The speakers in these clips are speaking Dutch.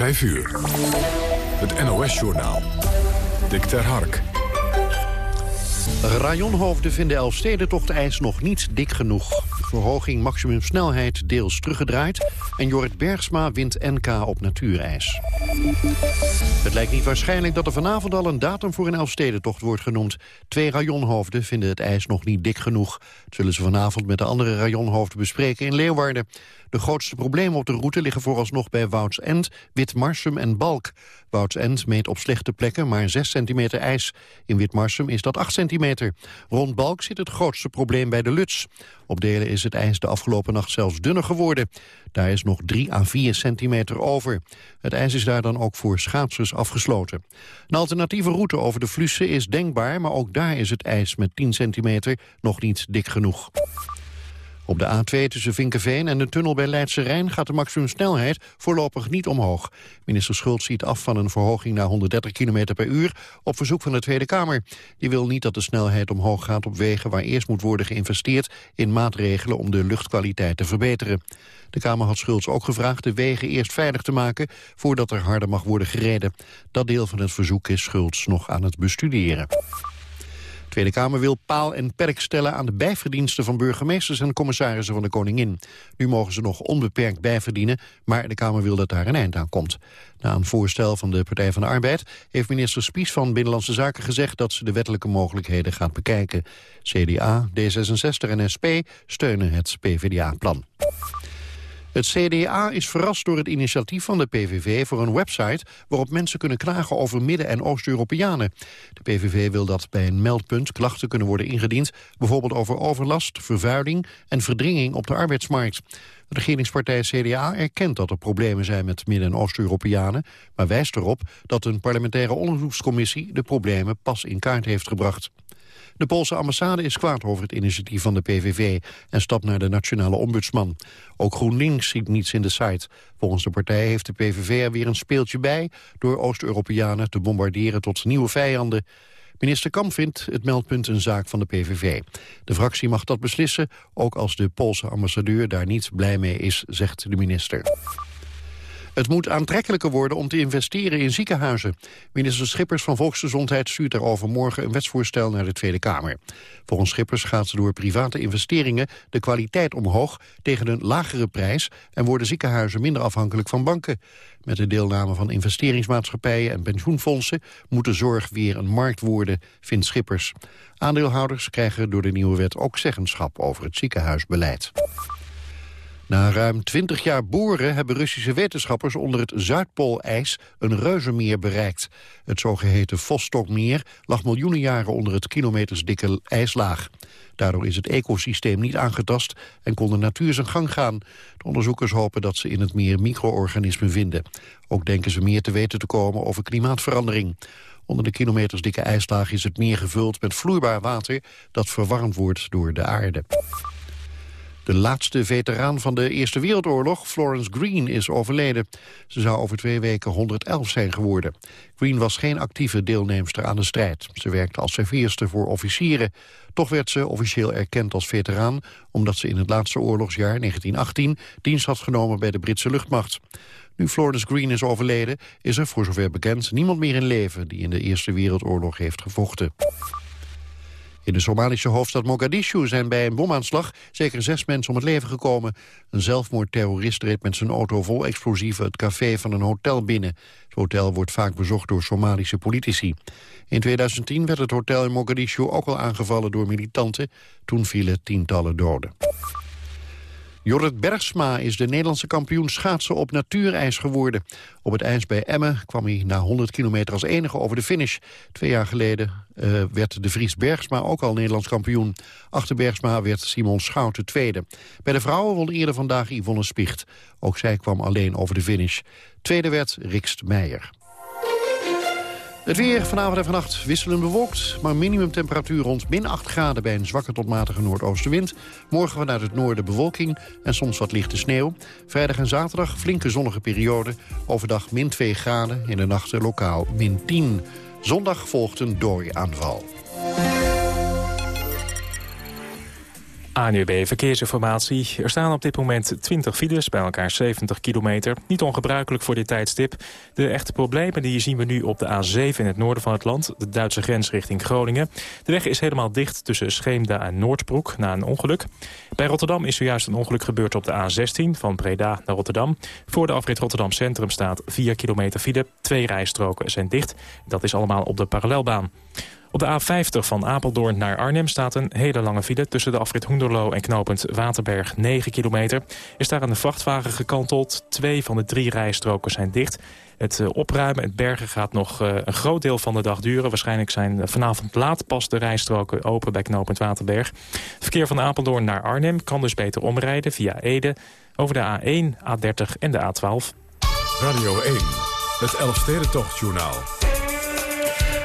5 uur. Het NOS-journaal. Dick ter Hark. Rajonhoofden vinden Elfstedentocht ijs nog niet dik genoeg. Verhoging maximumsnelheid deels teruggedraaid... en Jorrit Bergsma wint NK op natuurijs. Het lijkt niet waarschijnlijk dat er vanavond al een datum voor een Elfstedentocht wordt genoemd. Twee rajonhoofden vinden het ijs nog niet dik genoeg. Dat zullen ze vanavond met de andere rajonhoofden bespreken in Leeuwarden. De grootste problemen op de route liggen vooralsnog bij Woudsend, Witmarsum en Balk. Woudsend meet op slechte plekken maar 6 centimeter ijs. In Witmarsum is dat 8 centimeter. Rond Balk zit het grootste probleem bij de Luts. Op delen is het ijs de afgelopen nacht zelfs dunner geworden. Daar is nog 3 à 4 centimeter over. Het ijs is daar dan ook voor schaatsers afgesloten. Een alternatieve route over de Vlussen is denkbaar... maar ook daar is het ijs met 10 centimeter nog niet dik genoeg. Op de A2 tussen Vinkenveen en de tunnel bij Leidse Rijn gaat de maximumsnelheid voorlopig niet omhoog. Minister Schultz ziet af van een verhoging naar 130 km per uur op verzoek van de Tweede Kamer. Die wil niet dat de snelheid omhoog gaat op wegen waar eerst moet worden geïnvesteerd in maatregelen om de luchtkwaliteit te verbeteren. De Kamer had Schultz ook gevraagd de wegen eerst veilig te maken voordat er harder mag worden gereden. Dat deel van het verzoek is Schultz nog aan het bestuderen. Tweede Kamer wil paal en perk stellen aan de bijverdiensten van burgemeesters en commissarissen van de Koningin. Nu mogen ze nog onbeperkt bijverdienen, maar de Kamer wil dat daar een eind aan komt. Na een voorstel van de Partij van de Arbeid heeft minister Spies van Binnenlandse Zaken gezegd dat ze de wettelijke mogelijkheden gaat bekijken. CDA, D66 en SP steunen het PvdA-plan. Het CDA is verrast door het initiatief van de PVV voor een website waarop mensen kunnen klagen over Midden- en Oost-Europeanen. De PVV wil dat bij een meldpunt klachten kunnen worden ingediend, bijvoorbeeld over overlast, vervuiling en verdringing op de arbeidsmarkt. De regeringspartij CDA erkent dat er problemen zijn met Midden- en Oost-Europeanen, maar wijst erop dat een parlementaire onderzoekscommissie de problemen pas in kaart heeft gebracht. De Poolse ambassade is kwaad over het initiatief van de PVV en stapt naar de nationale ombudsman. Ook GroenLinks ziet niets in de site. Volgens de partij heeft de PVV er weer een speeltje bij door Oost-Europeanen te bombarderen tot nieuwe vijanden. Minister Kamp vindt het meldpunt een zaak van de PVV. De fractie mag dat beslissen, ook als de Poolse ambassadeur daar niet blij mee is, zegt de minister. Het moet aantrekkelijker worden om te investeren in ziekenhuizen. Minister Schippers van Volksgezondheid stuurt daarover morgen een wetsvoorstel naar de Tweede Kamer. Volgens Schippers gaat door private investeringen de kwaliteit omhoog tegen een lagere prijs en worden ziekenhuizen minder afhankelijk van banken. Met de deelname van investeringsmaatschappijen en pensioenfondsen moet de zorg weer een markt worden, vindt Schippers. Aandeelhouders krijgen door de nieuwe wet ook zeggenschap over het ziekenhuisbeleid. Na ruim 20 jaar boren hebben Russische wetenschappers onder het Zuidpoolijs een reuzenmeer bereikt. Het zogeheten Vostokmeer lag miljoenen jaren onder het kilometersdikke ijslaag. Daardoor is het ecosysteem niet aangetast en kon de natuur zijn gang gaan. De onderzoekers hopen dat ze in het meer micro-organismen vinden. Ook denken ze meer te weten te komen over klimaatverandering. Onder de kilometersdikke ijslaag is het meer gevuld met vloeibaar water... dat verwarmd wordt door de aarde. De laatste veteraan van de Eerste Wereldoorlog, Florence Green, is overleden. Ze zou over twee weken 111 zijn geworden. Green was geen actieve deelnemster aan de strijd. Ze werkte als serveerster voor officieren. Toch werd ze officieel erkend als veteraan... omdat ze in het laatste oorlogsjaar, 1918, dienst had genomen bij de Britse luchtmacht. Nu Florence Green is overleden, is er voor zover bekend niemand meer in leven... die in de Eerste Wereldoorlog heeft gevochten. In de Somalische hoofdstad Mogadishu zijn bij een bomaanslag zeker zes mensen om het leven gekomen. Een zelfmoordterrorist reed met zijn auto vol explosieven het café van een hotel binnen. Het hotel wordt vaak bezocht door Somalische politici. In 2010 werd het hotel in Mogadishu ook al aangevallen door militanten. Toen vielen tientallen doden. Jorrit Bergsma is de Nederlandse kampioen schaatsen op natuurijs geworden. Op het ijs bij Emmen kwam hij na 100 kilometer als enige over de finish. Twee jaar geleden uh, werd de Vries Bergsma ook al Nederlands kampioen. Achter Bergsma werd Simon Schouten tweede. Bij de vrouwen won eerder vandaag Yvonne Spicht. Ook zij kwam alleen over de finish. Tweede werd Rikst Meijer. Het weer vanavond en vannacht wisselend bewolkt, maar minimumtemperatuur rond min 8 graden bij een zwakke tot matige noordoostenwind. Morgen vanuit het noorden bewolking en soms wat lichte sneeuw. Vrijdag en zaterdag flinke zonnige periode. Overdag min 2 graden, in de nachten lokaal min 10. Zondag volgt een dooiaanval. ANUB Verkeersinformatie. Er staan op dit moment 20 files, bij elkaar 70 kilometer. Niet ongebruikelijk voor dit tijdstip. De echte problemen die zien we nu op de A7 in het noorden van het land. De Duitse grens richting Groningen. De weg is helemaal dicht tussen Scheemda en Noordbroek na een ongeluk. Bij Rotterdam is zojuist een ongeluk gebeurd op de A16 van Breda naar Rotterdam. Voor de afrit Rotterdam Centrum staat 4 kilometer file. Twee rijstroken zijn dicht. Dat is allemaal op de parallelbaan. Op de A50 van Apeldoorn naar Arnhem staat een hele lange file... tussen de afrit Hoenderloo en knooppunt Waterberg 9 kilometer. Is daar een vrachtwagen gekanteld. Twee van de drie rijstroken zijn dicht. Het eh, opruimen, het bergen gaat nog eh, een groot deel van de dag duren. Waarschijnlijk zijn vanavond laat pas de rijstroken open bij knooppunt Waterberg. Het verkeer van Apeldoorn naar Arnhem kan dus beter omrijden via Ede... over de A1, A30 en de A12. Radio 1, het Elfstedentochtjournaal.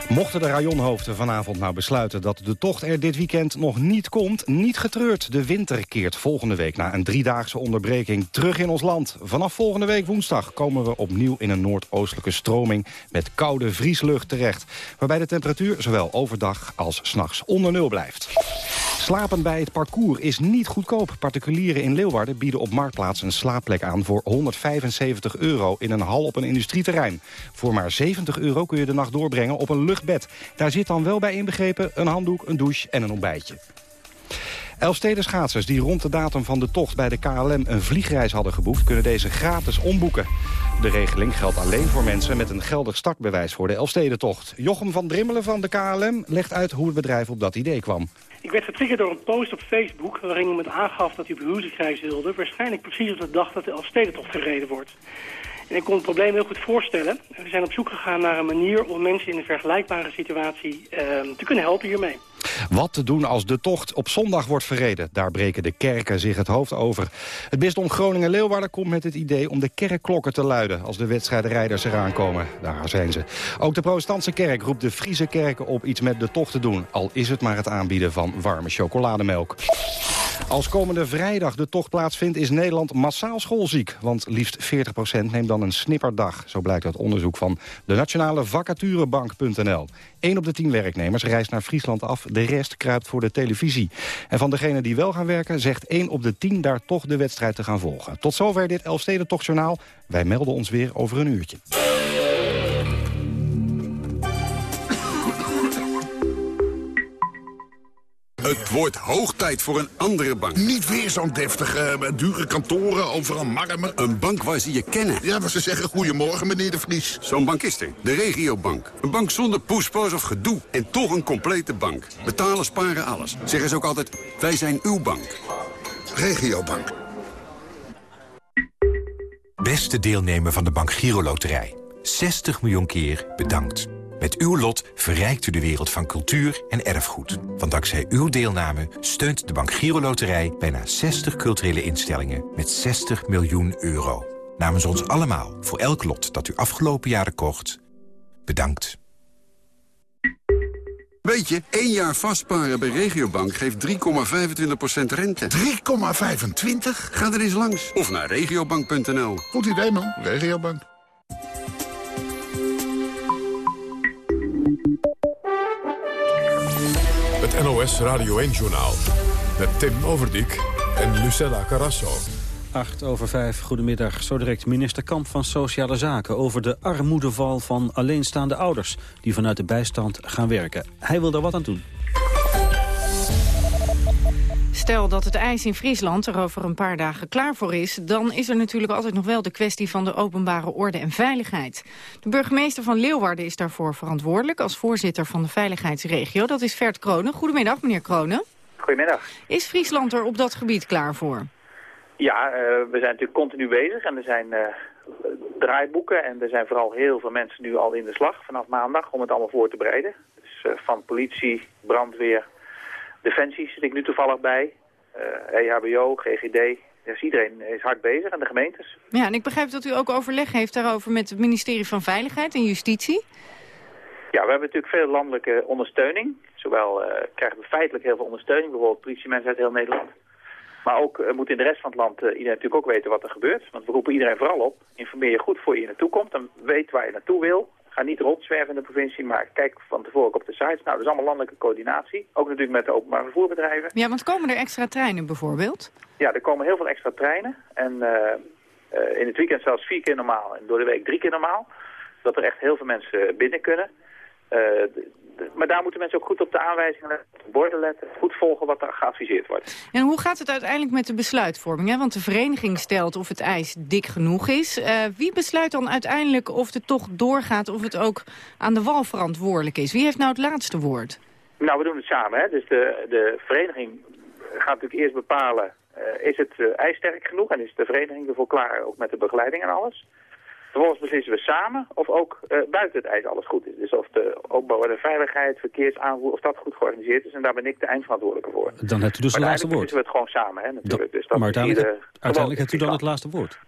Mochten de rajonhoofden vanavond nou besluiten dat de tocht er dit weekend nog niet komt, niet getreurd. De winter keert volgende week na een driedaagse onderbreking terug in ons land. Vanaf volgende week woensdag komen we opnieuw in een noordoostelijke stroming met koude vrieslucht terecht. Waarbij de temperatuur zowel overdag als s'nachts onder nul blijft. Slapen bij het parcours is niet goedkoop. Particulieren in Leeuwarden bieden op Marktplaats een slaapplek aan... voor 175 euro in een hal op een industrieterrein. Voor maar 70 euro kun je de nacht doorbrengen op een luchtbed. Daar zit dan wel bij inbegrepen een handdoek, een douche en een ontbijtje. Elfsteden schaatsers die rond de datum van de tocht bij de KLM een vliegreis hadden geboekt... kunnen deze gratis omboeken. De regeling geldt alleen voor mensen met een geldig startbewijs voor de Elfstedentocht. Jochem van Drimmelen van de KLM legt uit hoe het bedrijf op dat idee kwam. Ik werd getriggerd door een post op Facebook waarin iemand aangaf dat hij op huwelijksreis wilde. Waarschijnlijk precies op de dag dat de Elfstedentocht gereden wordt. Ik kon het probleem heel goed voorstellen. We zijn op zoek gegaan naar een manier om mensen in een vergelijkbare situatie uh, te kunnen helpen hiermee. Wat te doen als de tocht op zondag wordt verreden? Daar breken de kerken zich het hoofd over. Het bisdom Groningen-Leeuwarden komt met het idee om de kerkklokken te luiden... als de wedstrijdrijders eraan komen. Daar zijn ze. Ook de protestantse kerk roept de Friese kerken op iets met de tocht te doen. Al is het maar het aanbieden van warme chocolademelk. Als komende vrijdag de tocht plaatsvindt is Nederland massaal schoolziek. Want liefst 40% neemt dan een snipperdag. Zo blijkt uit onderzoek van de Nationale Vacaturebank.nl. 1 op de 10 werknemers reist naar Friesland af. De rest kruipt voor de televisie. En van degenen die wel gaan werken zegt 1 op de 10 daar toch de wedstrijd te gaan volgen. Tot zover dit Elfsteden Tochtjournaal. Wij melden ons weer over een uurtje. Het wordt hoog tijd voor een andere bank. Niet weer zo'n deftige, dure kantoren, overal marmer. Een bank waar ze je kennen. Ja, maar ze zeggen goedemorgen, meneer de Vries. Zo'n bank is er. De regiobank. Een bank zonder poespas of gedoe. En toch een complete bank. Betalen, sparen, alles. Zeggen ze ook altijd, wij zijn uw bank. Regiobank. Beste deelnemer van de Bank Giro Loterij. 60 miljoen keer bedankt. Met uw lot verrijkt u de wereld van cultuur en erfgoed. Want dankzij uw deelname steunt de Bank Giro Loterij... bijna 60 culturele instellingen met 60 miljoen euro. Namens ons allemaal, voor elk lot dat u afgelopen jaren kocht, bedankt. Weet je, één jaar vastparen bij Regiobank geeft 3,25% rente. 3,25? Ga er eens langs. Of naar regiobank.nl. Goed idee, man. Regiobank. NOS Radio 1-journaal. Met Tim Overdijk en Lucella Carrasso. 8 over 5, goedemiddag. Zo direct minister Kamp van Sociale Zaken... over de armoedeval van alleenstaande ouders... die vanuit de bijstand gaan werken. Hij wil daar wat aan doen. Stel dat het ijs in Friesland er over een paar dagen klaar voor is... dan is er natuurlijk altijd nog wel de kwestie van de openbare orde en veiligheid. De burgemeester van Leeuwarden is daarvoor verantwoordelijk... als voorzitter van de veiligheidsregio. Dat is Vert Kronen. Goedemiddag, meneer Kronen. Goedemiddag. Is Friesland er op dat gebied klaar voor? Ja, uh, we zijn natuurlijk continu bezig en er zijn uh, draaiboeken... en er zijn vooral heel veel mensen nu al in de slag vanaf maandag... om het allemaal voor te bereiden. Dus uh, van politie, brandweer, Defensie zit ik nu toevallig bij. EHBO, GGD. Dus iedereen is hard bezig en de gemeentes. Ja, en ik begrijp dat u ook overleg heeft daarover met het ministerie van Veiligheid en Justitie. Ja, we hebben natuurlijk veel landelijke ondersteuning. Zowel uh, krijgen we feitelijk heel veel ondersteuning, bijvoorbeeld politiemensen uit heel Nederland. Maar ook uh, moet in de rest van het land uh, iedereen natuurlijk ook weten wat er gebeurt. Want we roepen iedereen vooral op. Informeer je goed voor je naartoe komt en weet waar je naartoe wil. Ga niet rondzwerven in de provincie, maar kijk van tevoren ook op de sites. Nou, dat is allemaal landelijke coördinatie. Ook natuurlijk met de openbare vervoerbedrijven. Ja, want komen er extra treinen bijvoorbeeld? Ja, er komen heel veel extra treinen. En in het weekend zelfs vier keer normaal en door de week drie keer normaal. Dat er echt heel veel mensen binnen kunnen maar daar moeten mensen ook goed op de aanwijzingen letten, op de borden letten, goed volgen wat er geadviseerd wordt. En hoe gaat het uiteindelijk met de besluitvorming? Hè? Want de vereniging stelt of het ijs dik genoeg is. Uh, wie besluit dan uiteindelijk of het toch doorgaat, of het ook aan de wal verantwoordelijk is? Wie heeft nou het laatste woord? Nou, we doen het samen. Hè? Dus de, de vereniging gaat natuurlijk eerst bepalen, uh, is het uh, ijs sterk genoeg? En is de vereniging ervoor klaar, ook met de begeleiding en alles? Vervolgens beslissen we samen of ook uh, buiten het ijs alles goed is. Dus of de opbouw en de veiligheid, verkeersaanvoer, of dat goed georganiseerd is. En daar ben ik de eindverantwoordelijke voor. Dan hebt u dus het laatste woord. We het gewoon samen, hè, natuurlijk. dus dat maar uiteindelijk, uiteindelijk hebt u dan het laatste woord.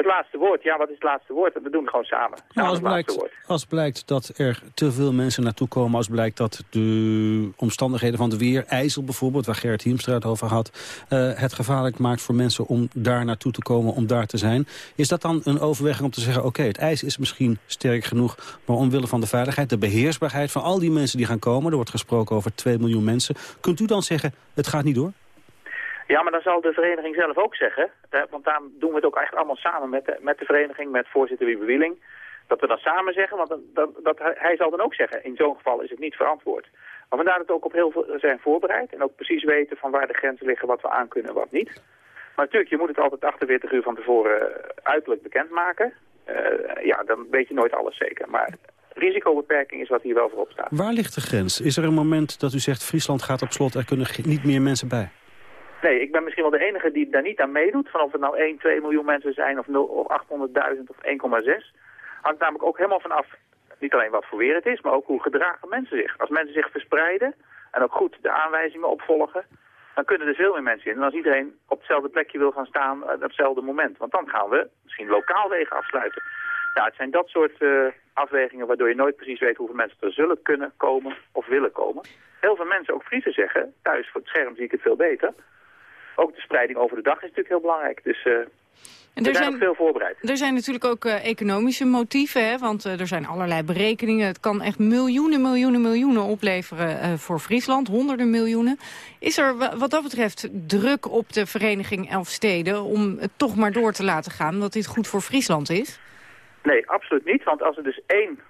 Het laatste woord, ja, wat is het laatste woord? We doen het gewoon samen. samen nou, als, blijkt, als blijkt dat er te veel mensen naartoe komen... als blijkt dat de omstandigheden van het weer, IJssel bijvoorbeeld... waar Gerrit Hiemstra het over had... Uh, het gevaarlijk maakt voor mensen om daar naartoe te komen, om daar te zijn. Is dat dan een overweging om te zeggen... oké, het ijs is misschien sterk genoeg... maar omwille van de veiligheid, de beheersbaarheid van al die mensen die gaan komen... er wordt gesproken over 2 miljoen mensen... kunt u dan zeggen, het gaat niet door? Ja, maar dan zal de vereniging zelf ook zeggen, want daar doen we het ook echt allemaal samen met de, met de vereniging, met voorzitter Wiebe Wieling, dat we dan samen zeggen, want dat, dat, hij zal dan ook zeggen, in zo'n geval is het niet verantwoord. Maar vandaar dat we ook op heel veel zijn voorbereid en ook precies weten van waar de grenzen liggen, wat we aan kunnen en wat niet. Maar natuurlijk, je moet het altijd 48 uur van tevoren uiterlijk bekendmaken. Uh, ja, dan weet je nooit alles zeker. Maar risicobeperking is wat hier wel voorop staat. Waar ligt de grens? Is er een moment dat u zegt, Friesland gaat op slot, er kunnen niet meer mensen bij? Nee, ik ben misschien wel de enige die daar niet aan meedoet. Van of het nou 1, 2 miljoen mensen zijn of, 0, of 800.000 of 1,6. Hangt namelijk ook helemaal vanaf, niet alleen wat voor weer het is, maar ook hoe gedragen mensen zich. Als mensen zich verspreiden en ook goed de aanwijzingen opvolgen, dan kunnen er veel meer mensen in. En als iedereen op hetzelfde plekje wil gaan staan eh, op hetzelfde moment. Want dan gaan we misschien lokaal wegen afsluiten. Ja, het zijn dat soort uh, afwegingen waardoor je nooit precies weet hoeveel mensen er zullen kunnen komen of willen komen. Heel veel mensen, ook Friesen, zeggen, thuis voor het scherm zie ik het veel beter ook de spreiding over de dag is natuurlijk heel belangrijk. Dus uh, en er zijn veel voorbereid. Er zijn natuurlijk ook uh, economische motieven, hè? want uh, er zijn allerlei berekeningen. Het kan echt miljoenen, miljoenen, miljoenen opleveren voor Friesland, honderden miljoenen. Is er wat dat betreft druk op de vereniging Elfsteden om het toch maar door te laten gaan, dat dit goed voor Friesland is? Nee, absoluut niet, want als er dus één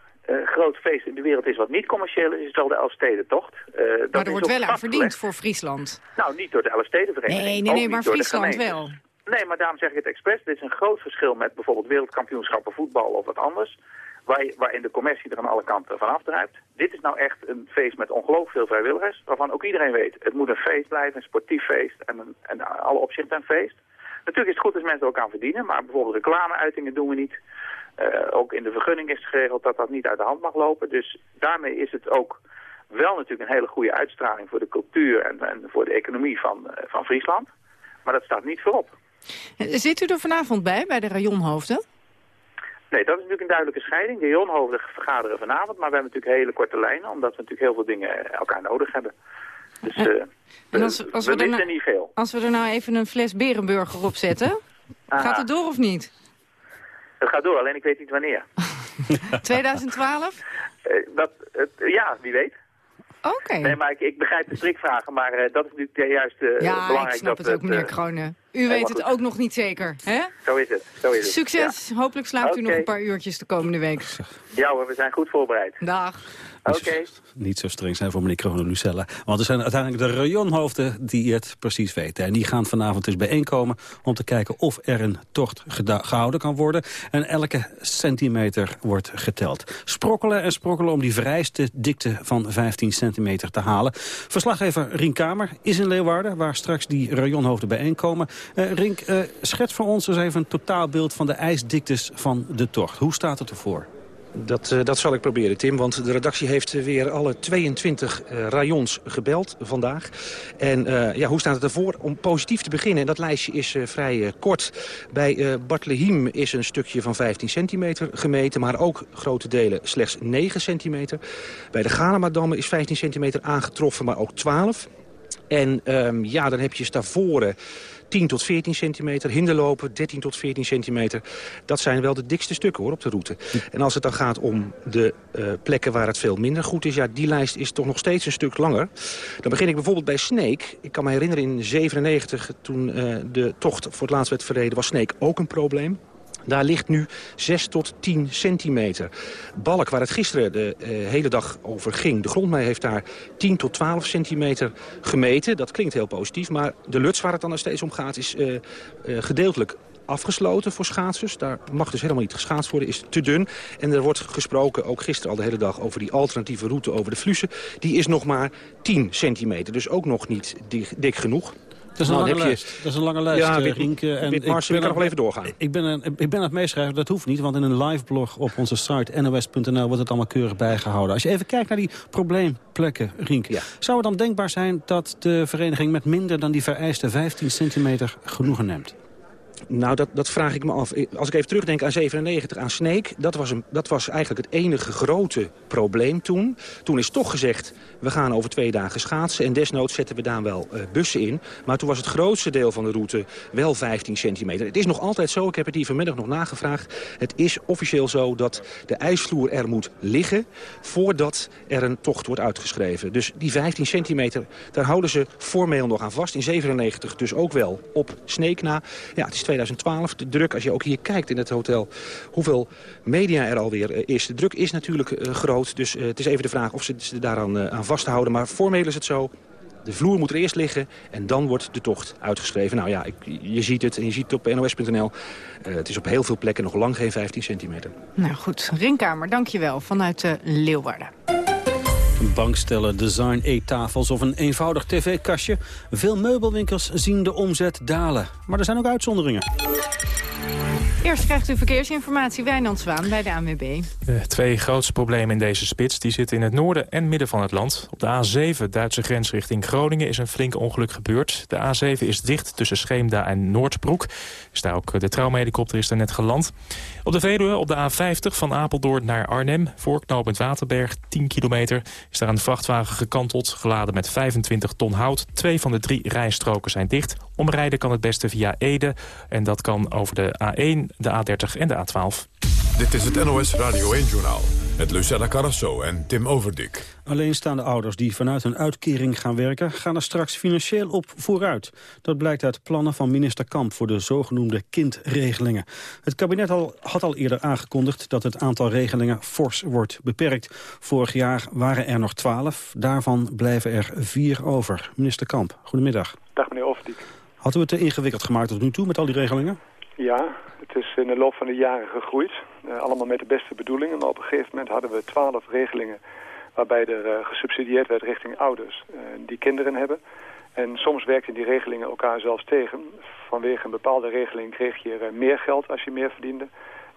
groot feest in de wereld is wat niet commercieel is, is wel de Elfstedentocht. Uh, maar er wordt wel aan verdiend voor Friesland. Nou, niet door de Elfstedenvereniging. Nee, nee, nee, maar Friesland wel. Nee, maar daarom zeg ik het expres. Dit is een groot verschil met bijvoorbeeld wereldkampioenschappen voetbal of wat anders. Waar waarin de commercie er aan alle kanten van afdruipt. Dit is nou echt een feest met ongelooflijk veel vrijwilligers. Waarvan ook iedereen weet, het moet een feest blijven, een sportief feest en, een, en alle opzichten een feest. Natuurlijk is het goed als mensen ook aan verdienen, maar bijvoorbeeld reclameuitingen doen we niet. Uh, ook in de vergunning is geregeld dat dat niet uit de hand mag lopen. Dus daarmee is het ook wel natuurlijk een hele goede uitstraling voor de cultuur en, en voor de economie van, uh, van Friesland. Maar dat staat niet voorop. Zit u er vanavond bij, bij de rajonhoofden? Nee, dat is natuurlijk een duidelijke scheiding. De rajonhoofden vergaderen vanavond, maar we hebben natuurlijk hele korte lijnen, omdat we natuurlijk heel veel dingen elkaar nodig hebben. Dus uh, en als, als we, we, nou, niet veel. Als we er nou even een fles Berenburger op zetten, gaat het door of niet? Het gaat door, alleen ik weet niet wanneer. 2012? Uh, eh, dat, uh, ja, wie weet. Oké. Nee, maar ik, ik begrijp de strikvragen, maar uh, dat is natuurlijk juist ja, belangrijk. Ja, ik snap dat het ook, meneer Kronen. U weet het ook nog niet zeker, hè? Zo is het, zo is het. Succes. Hopelijk slaapt okay. u nog een paar uurtjes de komende week. Ja hoor, we zijn goed voorbereid. Dag. Oké. Niet zo streng zijn voor meneer Kronen Lucella. Want er zijn uiteindelijk de rayonhoofden die het precies weten. En die gaan vanavond dus bijeenkomen om te kijken of er een tocht gehouden kan worden. En elke centimeter wordt geteld. Sprokkelen en sprokkelen om die vrijste dikte van 15 centimeter te halen. Verslaggever Rien Kamer is in Leeuwarden, waar straks die rayonhoofden bijeenkomen. Uh, Rink, uh, schets voor ons eens even een totaalbeeld van de ijsdiktes van de tocht. Hoe staat het ervoor? Dat, uh, dat zal ik proberen, Tim. Want de redactie heeft weer alle 22 uh, rayons gebeld vandaag. En uh, ja, hoe staat het ervoor? Om positief te beginnen, en dat lijstje is vrij kort. Bij Bartlehiem is een stukje van 15 centimeter gemeten... maar ook grote delen slechts 9 centimeter. Bij de Galema-dammen is 15 centimeter aangetroffen, maar ook 12. En um, ja, dan heb je Stavoren 10 tot 14 centimeter. Hinderlopen 13 tot 14 centimeter. Dat zijn wel de dikste stukken hoor, op de route. En als het dan gaat om de uh, plekken waar het veel minder goed is... ja, die lijst is toch nog steeds een stuk langer. Dan begin ik bijvoorbeeld bij Sneek. Ik kan me herinneren in 97, toen uh, de tocht voor het laatst werd verreden... was Sneek ook een probleem. Daar ligt nu 6 tot 10 centimeter. Balk, waar het gisteren de uh, hele dag over ging... de grondmee heeft daar 10 tot 12 centimeter gemeten. Dat klinkt heel positief, maar de luts waar het dan nog steeds om gaat... is uh, uh, gedeeltelijk afgesloten voor schaatsers. Daar mag dus helemaal niet geschaatst worden, is te dun. En er wordt gesproken, ook gisteren al de hele dag... over die alternatieve route over de Flussen. Die is nog maar 10 centimeter, dus ook nog niet dik genoeg. Dat is, een Nou, lange je- lijst. dat is een lange lijst, Ja, eh, Rienke. En ben ik kan nog even doorgaan. Ik ben, aan, ik ben aan het meeschrijven, dat hoeft niet. Want in een live blog op onze site nos.nl wordt het allemaal keurig bijgehouden. Als je even kijkt naar die probleemplekken, Rienke. Zou het dan denkbaar zijn dat de vereniging met minder dan die vereiste 15 centimeter genoegen neemt? Nou, dat, dat vraag ik me af. Als ik even terugdenk aan 97, aan Sneek... Dat was, dat was eigenlijk het enige grote probleem toen. Toen is toch gezegd, we gaan over twee dagen schaatsen... en desnoods zetten we daar wel eh, bussen in. Maar toen was het grootste deel van de route wel 15 centimeter. Het is nog altijd zo, ik heb het hier vanmiddag nog nagevraagd... het is officieel zo dat de ijsvloer er moet liggen... voordat er een tocht wordt uitgeschreven. Dus die 15 centimeter, daar houden ze formeel nog aan vast. In 97 dus ook wel op Sneek na. Ja, het is 2012. De druk, als je ook hier kijkt in het hotel... hoeveel media er alweer eh, is. De druk is natuurlijk eh, groot. Dus eh, het is even de vraag of ze daaraan aan vasthouden. Maar formeel is het zo... De vloer moet er eerst liggen en dan wordt de tocht uitgeschreven. Nou ja, ik, je ziet het en je ziet het op nos.nl. Het is op heel veel plekken nog lang geen 15 centimeter. Nou goed, Ringkamer, dankjewel, vanuit Leeuwarden. Bankstellen, design eettafels of een eenvoudig tv-kastje. Veel meubelwinkels zien de omzet dalen. Maar er zijn ook uitzonderingen. Eerst krijgt u verkeersinformatie Wijnand Zwaan bij de ANWB. De twee grootste problemen in deze spits die zitten in het noorden en midden van het land. Op de A7, Duitse grens richting Groningen, is een flink ongeluk gebeurd. De A7 is dicht tussen Scheemda en Noordbroek. Is daar ook de traumahelikopter is daar net geland. Op de Veluwe, op de A50 van Apeldoorn naar Arnhem... voor Waterberg, 10 kilometer... is daar een vrachtwagen gekanteld, geladen met 25 ton hout. Twee van de drie rijstroken zijn dicht. Omrijden kan het beste via Ede. En dat kan over de A1, de A30 en de A12. Dit is het NOS Radio 1-journaal. Met Lucella Carrasso en Tim Overdik. Alleenstaande ouders die vanuit een uitkering gaan werken... gaan er straks financieel op vooruit. Dat blijkt uit plannen van minister Kamp voor de zogenoemde kindregelingen. Het kabinet al, had al eerder aangekondigd dat het aantal regelingen fors wordt beperkt. Vorig jaar waren er nog twaalf, daarvan blijven er vier over. Minister Kamp, goedemiddag. Dag meneer Overdiek. Hadden we het te ingewikkeld gemaakt tot nu toe met al die regelingen? Ja, het is in de loop van de jaren gegroeid. Uh, allemaal met de beste bedoelingen. Maar op een gegeven moment hadden we twaalf regelingen waarbij er uh, gesubsidieerd werd richting ouders uh, die kinderen hebben. En soms werkten die regelingen elkaar zelfs tegen. Vanwege een bepaalde regeling kreeg je meer geld als je meer verdiende.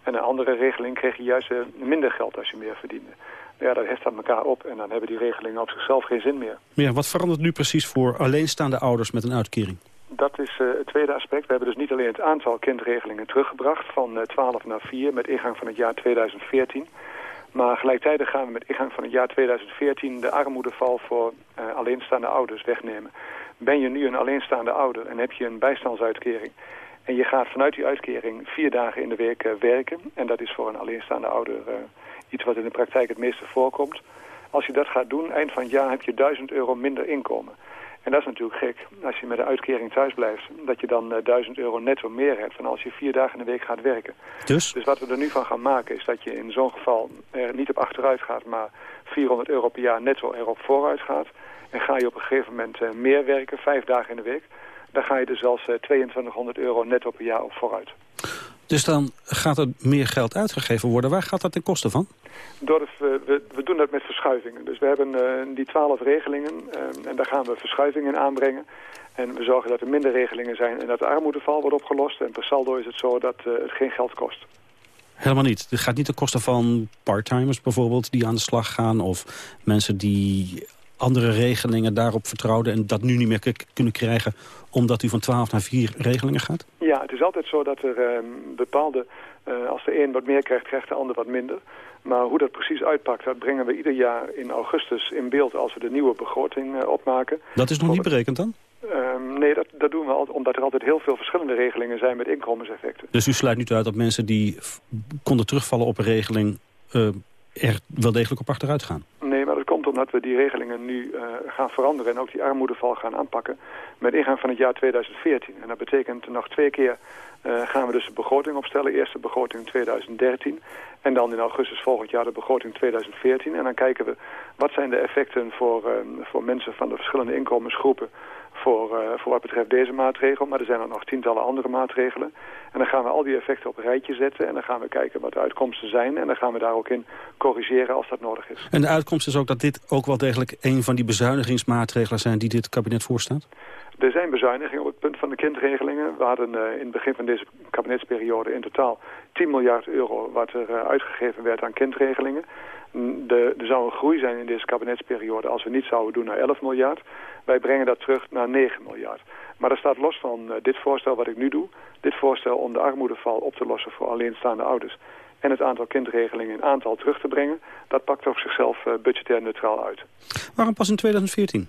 En een andere regeling kreeg je juist minder geld als je meer verdiende. Ja, dat heft aan elkaar op en dan hebben die regelingen op zichzelf geen zin meer. Ja, wat verandert nu precies voor alleenstaande ouders met een uitkering? Dat is uh, het tweede aspect. We hebben dus niet alleen het aantal kindregelingen teruggebracht van uh, 12 naar 4 met ingang van het jaar 2014. Maar gelijktijdig gaan we met ingang van het jaar 2014 de armoedeval voor uh, alleenstaande ouders wegnemen. Ben je nu een alleenstaande ouder en heb je een bijstandsuitkering en je gaat vanuit die uitkering vier dagen in de week werken... en dat is voor een alleenstaande ouder iets wat in de praktijk het meeste voorkomt. Als je dat gaat doen, eind van het jaar heb je 1000 euro minder inkomen. En dat is natuurlijk gek, als je met een uitkering thuis blijft... dat je dan uh, 1000 euro netto meer hebt dan als je vier dagen in de week gaat werken. Dus? Dus wat we er nu van gaan maken is dat je in zo'n geval er niet op achteruit gaat... maar 400 euro per jaar netto erop vooruit gaat. En ga je op een gegeven moment uh, meer werken, vijf dagen in de week... dan ga je er zelfs uh, 2200 euro netto per jaar op vooruit. Dus dan gaat er meer geld uitgegeven worden. Waar gaat dat ten koste van? Door de, we, we, doen dat met verschuivingen. Dus we hebben uh, die twaalf regelingen uh, en daar gaan we verschuivingen in aanbrengen. En we zorgen dat er minder regelingen zijn en dat de armoedeval wordt opgelost. En per saldo is het zo dat uh, het geen geld kost. Helemaal niet. Het gaat niet ten koste van parttimers bijvoorbeeld die aan de slag gaan... of mensen die andere regelingen daarop vertrouwden... en dat nu niet meer kunnen krijgen omdat u van 12 naar 4 regelingen gaat? Ja, het is altijd zo dat er uh, bepaalde... Uh, als de een wat meer krijgt, krijgt de ander wat minder. Maar hoe dat precies uitpakt, dat brengen we ieder jaar in augustus in beeld... als we de nieuwe begroting uh, opmaken. Dat is nog niet berekend dan? Ehm, nee, dat, dat doen we altijd, omdat er altijd heel veel verschillende regelingen zijn met inkomenseffecten. Dus u sluit niet uit dat mensen die konden terugvallen op een regeling... Uh, er wel degelijk op achteruit gaan? Nee, omdat we die regelingen nu uh, gaan veranderen... en ook die armoedeval gaan aanpakken met ingang van het jaar 2014. En dat betekent nog twee keer uh, gaan we dus de begroting opstellen. Eerst de begroting in 2013 en dan in augustus volgend jaar de begroting 2014. En dan kijken we wat zijn de effecten voor, uh, voor mensen van de verschillende inkomensgroepen voor, uh, voor wat betreft deze maatregel. Maar er zijn ook nog tientallen andere maatregelen. En dan gaan we al die effecten op een rijtje zetten. En dan gaan we kijken wat de uitkomsten zijn. En dan gaan we daar ook in corrigeren als dat nodig is. En de uitkomst is ook dat dit ook wel degelijk een van die bezuinigingsmaatregelen zijn die dit kabinet voorstaat? Er zijn bezuinigingen op het punt van de kindregelingen. We hadden uh, in het begin van deze kabinetsperiode in totaal 10 miljard euro wat er uh, uitgegeven werd aan kindregelingen. De, er zou een groei zijn in deze kabinetsperiode als we niet zouden doen naar 11 miljard. Wij brengen dat terug naar 9 miljard. Maar dat staat los van uh, dit voorstel wat ik nu doe. Dit voorstel om de armoedeval op te lossen voor alleenstaande ouders. En het aantal kindregelingen in aantal terug te brengen. Dat pakt op zichzelf uh, budgetair neutraal uit. Waarom pas in 2014?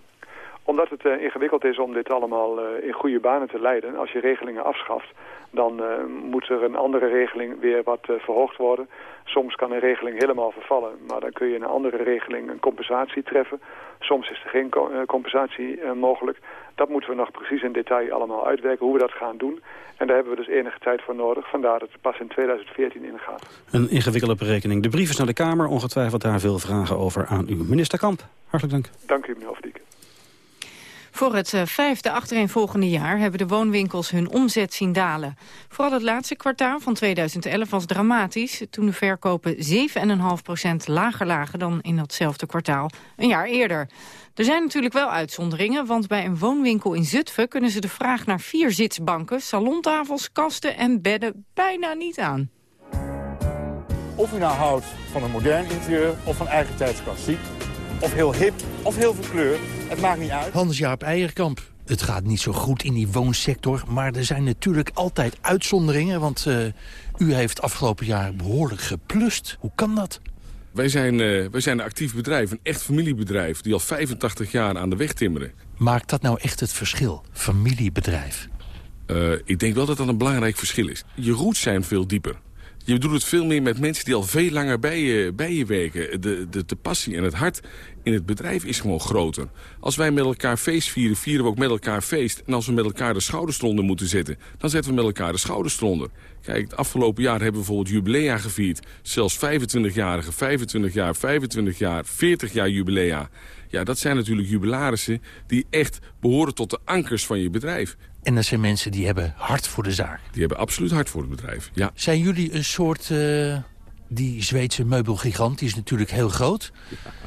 Omdat het ingewikkeld is om dit allemaal in goede banen te leiden. Als je regelingen afschaft, dan uh, moet er een andere regeling weer wat verhoogd worden. Soms kan een regeling helemaal vervallen, maar dan kun je in een andere regeling een compensatie treffen. Soms is er geen compensatie mogelijk. Dat moeten we nog precies in detail allemaal uitwerken, hoe we dat gaan doen. En daar hebben we dus enige tijd voor nodig. Vandaar dat het pas in 2014 ingaat. Een ingewikkelde berekening. De brief is naar de Kamer. Ongetwijfeld daar veel vragen over aan u. Minister Kamp, hartelijk dank. Dank u, meneer Hofdiek. Voor het uh, vijfde achtereenvolgende jaar hebben de woonwinkels hun omzet zien dalen. Vooral het laatste kwartaal van 2011 was dramatisch... toen de verkopen 7,5% lager lagen dan in datzelfde kwartaal een jaar eerder. Er zijn natuurlijk wel uitzonderingen, want bij een woonwinkel in Zutphen... kunnen ze de vraag naar vier zitsbanken, salontafels, kasten en bedden bijna niet aan. Of u nou houdt van een modern interieur of van eigen tijds klassiek... of heel hip of heel veel kleur... Het maakt niet uit. Hans-Jaap Eierkamp. Het gaat niet zo goed in die woonsector, maar er zijn natuurlijk altijd uitzonderingen. Want uh, u heeft afgelopen jaar behoorlijk geplust. Hoe kan dat? Wij zijn, uh, wij zijn een actief bedrijf, een echt familiebedrijf... die al 85 jaar aan de weg timmeren. Maakt dat nou echt het verschil, familiebedrijf? Uh, ik denk wel dat dat een belangrijk verschil is. Je roots zijn veel dieper. Je doet het veel meer met mensen die al veel langer bij je, bij je werken. De, de, passie en het hart in het bedrijf is gewoon groter. Als wij met elkaar feest vieren, vieren we ook met elkaar feest. En als we met elkaar de schouderstronden moeten zetten, dan zetten we met elkaar de schouderstronden. Kijk, het afgelopen jaar hebben we bijvoorbeeld jubilea gevierd. Zelfs 25-jarige, 25 jaar, 25 jaar, 40 jaar jubilea. Ja, dat zijn natuurlijk jubilarissen die echt behoren tot de ankers van je bedrijf. En dat zijn mensen die hebben hart voor de zaak. Die hebben absoluut hart voor het bedrijf, ja. Zijn jullie een soort... Uh, die Zweedse meubelgigant, die is natuurlijk heel groot.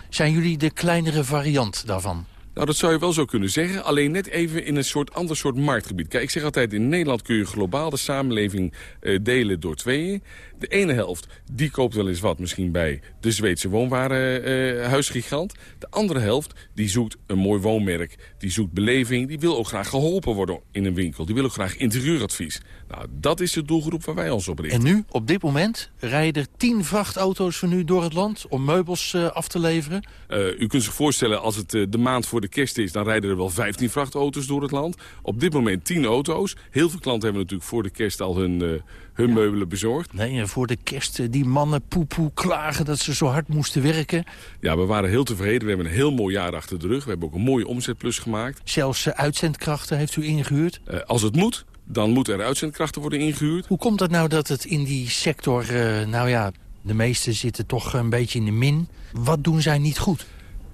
Zijn jullie de kleinere variant daarvan? Nou, dat zou je wel zo kunnen zeggen. Alleen net even in een soort ander soort marktgebied. Kijk, ik zeg altijd, in Nederland kun je globaal de samenleving uh, delen door tweeën. De ene helft, die koopt wel eens wat misschien bij de Zweedse woonwarenhuisgigant. Uh, de andere helft, die zoekt een mooi woonmerk, die zoekt beleving. Die wil ook graag geholpen worden in een winkel. Die wil ook graag interieuradvies. Nou, dat is de doelgroep waar wij ons op richten. En nu, op dit moment, rijden er tien vrachtauto's van u door het land om meubels uh, af te leveren? Uh, u kunt zich voorstellen, als het uh, de maand voor de kerst is, dan rijden er wel 15 vrachtauto's door het land. Op dit moment 10 auto's. Heel veel klanten hebben natuurlijk voor de kerst al hun, hun ja. meubelen bezorgd. Nee, voor de kerst die mannen poepoe klagen dat ze zo hard moesten werken. Ja, we waren heel tevreden. We hebben een heel mooi jaar achter de rug. We hebben ook een mooie omzetplus gemaakt. Zelfs uitzendkrachten heeft u ingehuurd? als het moet, dan moeten er uitzendkrachten worden ingehuurd. Hoe komt het nou dat het in die sector, uh, nou ja, de meesten zitten toch een beetje in de min. Wat doen zij niet goed?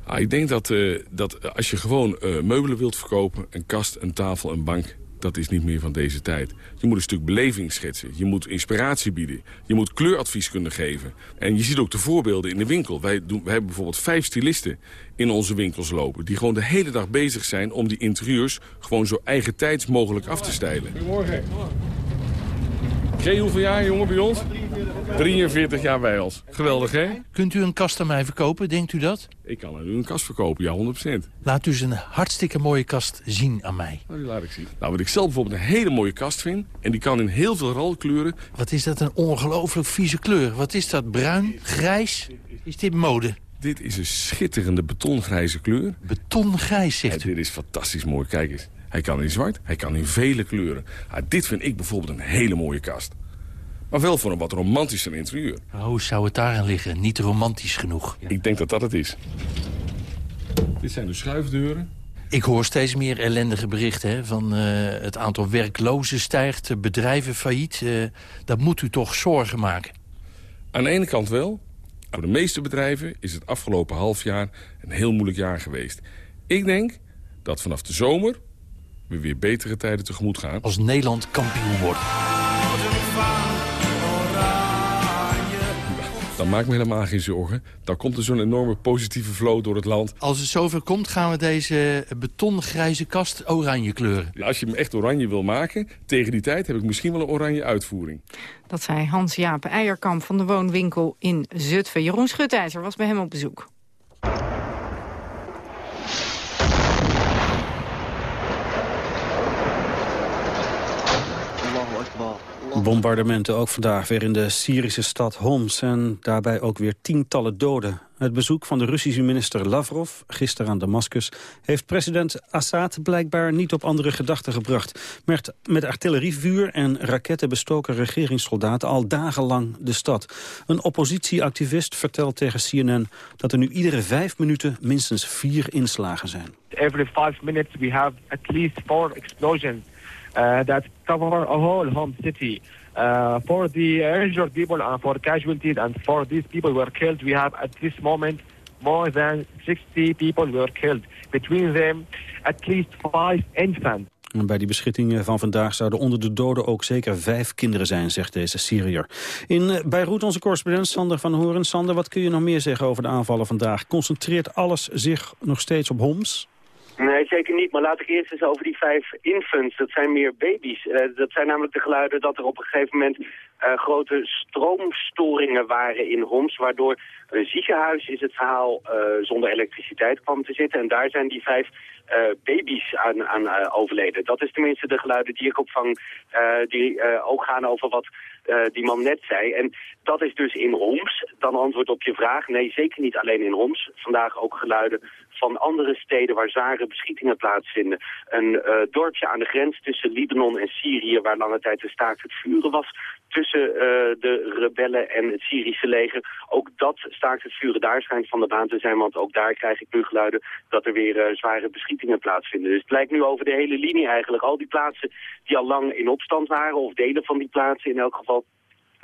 Ah, ik denk dat, dat als je gewoon meubelen wilt verkopen, een kast, een tafel, een bank dat is niet meer van deze tijd. Je moet een stuk beleving schetsen. Je moet inspiratie bieden. Je moet kleuradvies kunnen geven. En je ziet ook de voorbeelden in de winkel. Wij, doen, hebben bijvoorbeeld vijf stylisten in onze winkels lopen... die gewoon de hele dag bezig zijn om die interieurs... gewoon zo eigen tijds mogelijk af te stijlen. Goedemorgen. Geen hoeveel jaar, jongen, bij ons? 43 jaar bij ons. Geweldig, hè? Kunt u een kast aan mij verkopen, denkt u dat? Ik kan aan u een kast verkopen, ja, 100%. Laat u eens een hartstikke mooie kast zien aan mij. Nou, die laat ik zien. Nou, wat ik zelf bijvoorbeeld een hele mooie kast vind... en die kan in heel veel rolkleuren... Wat is dat een ongelooflijk vieze kleur? Wat is dat, bruin, grijs? Is dit mode? Dit is een schitterende betongrijze kleur. Betongrijs, zegt ja, u? Dit is fantastisch mooi, kijk eens. Hij kan in zwart, hij kan in vele kleuren. Ah, dit vind ik bijvoorbeeld een hele mooie kast. Maar wel voor een wat romantischer interieur. Hoe zou het daaraan liggen? Niet romantisch genoeg. Ik denk dat dat het is. Dit zijn de schuifdeuren. Ik hoor steeds meer ellendige berichten hè, van uh, het aantal werklozen stijgt, bedrijven failliet. Uh, dat moet u toch zorgen maken? Aan de ene kant wel. Voor de meeste bedrijven is het afgelopen half jaar een heel moeilijk jaar geweest. Ik denk dat vanaf de zomer we weer betere tijden tegemoet gaan. Als Nederland kampioen wordt. Dan maak me helemaal geen zorgen. Dan komt er zo'n enorme positieve flow door het land. Als het zover komt, gaan we deze betongrijze kast oranje kleuren. Ja, als je hem echt oranje wil maken, tegen die tijd heb ik misschien wel een oranje uitvoering. Dat zei Hans-Jaap Eierkamp van de woonwinkel in Zutphen. Jeroen Schutijzer was bij hem op bezoek. Bombardementen ook vandaag weer in de Syrische stad Homs en daarbij ook weer tientallen doden. Het bezoek van de Russische minister Lavrov, gisteren aan Damascus, heeft president Assad blijkbaar niet op andere gedachten gebracht. Met, met artillerievuur en raketten bestoken regeringssoldaten al dagenlang de stad. Een oppositieactivist vertelt tegen CNN dat er nu iedere vijf minuten minstens vier inslagen zijn. Every five minutes we have at least four explosions that cover a whole home city. Uh, for the injured people and for casualties and for these people who were killed, we have at this moment more than 60 people were killed. Between them, at least five infants. Bij die beschittingen van vandaag zouden onder de doden ook zeker vijf kinderen zijn, zegt deze Syriër. In Beirut onze correspondent Sander van Horen. Sander, wat kun je nog meer zeggen over de aanvallen vandaag? Concentreert alles zich nog steeds op Homs? Nee, zeker niet. Maar laat ik eerst eens over die vijf infants. Dat zijn meer baby's. Uh, dat zijn namelijk de geluiden dat er op een gegeven moment uh, grote stroomstoringen waren in Homs. Waardoor een ziekenhuis, is het verhaal, uh, zonder elektriciteit kwam te zitten. En daar zijn die vijf baby's aan, aan overleden. Dat is tenminste de geluiden die ik opvang. die ook gaan over wat die man net zei. En dat is dus in Homs. Dan antwoord op je vraag. Nee, zeker niet alleen in Homs. Vandaag ook geluiden van andere steden waar zware beschietingen plaatsvinden. Een uh, dorpje aan de grens tussen Libanon en Syrië... waar lange tijd de staakt het vuren was tussen uh, de rebellen en het Syrische leger. Ook dat staakt het vuren daar schijnt van de baan te zijn... want ook daar krijg ik nu geluiden dat er weer uh, zware beschietingen plaatsvinden. Dus het lijkt nu over de hele linie eigenlijk. Al die plaatsen die al lang in opstand waren... of delen van die plaatsen in elk geval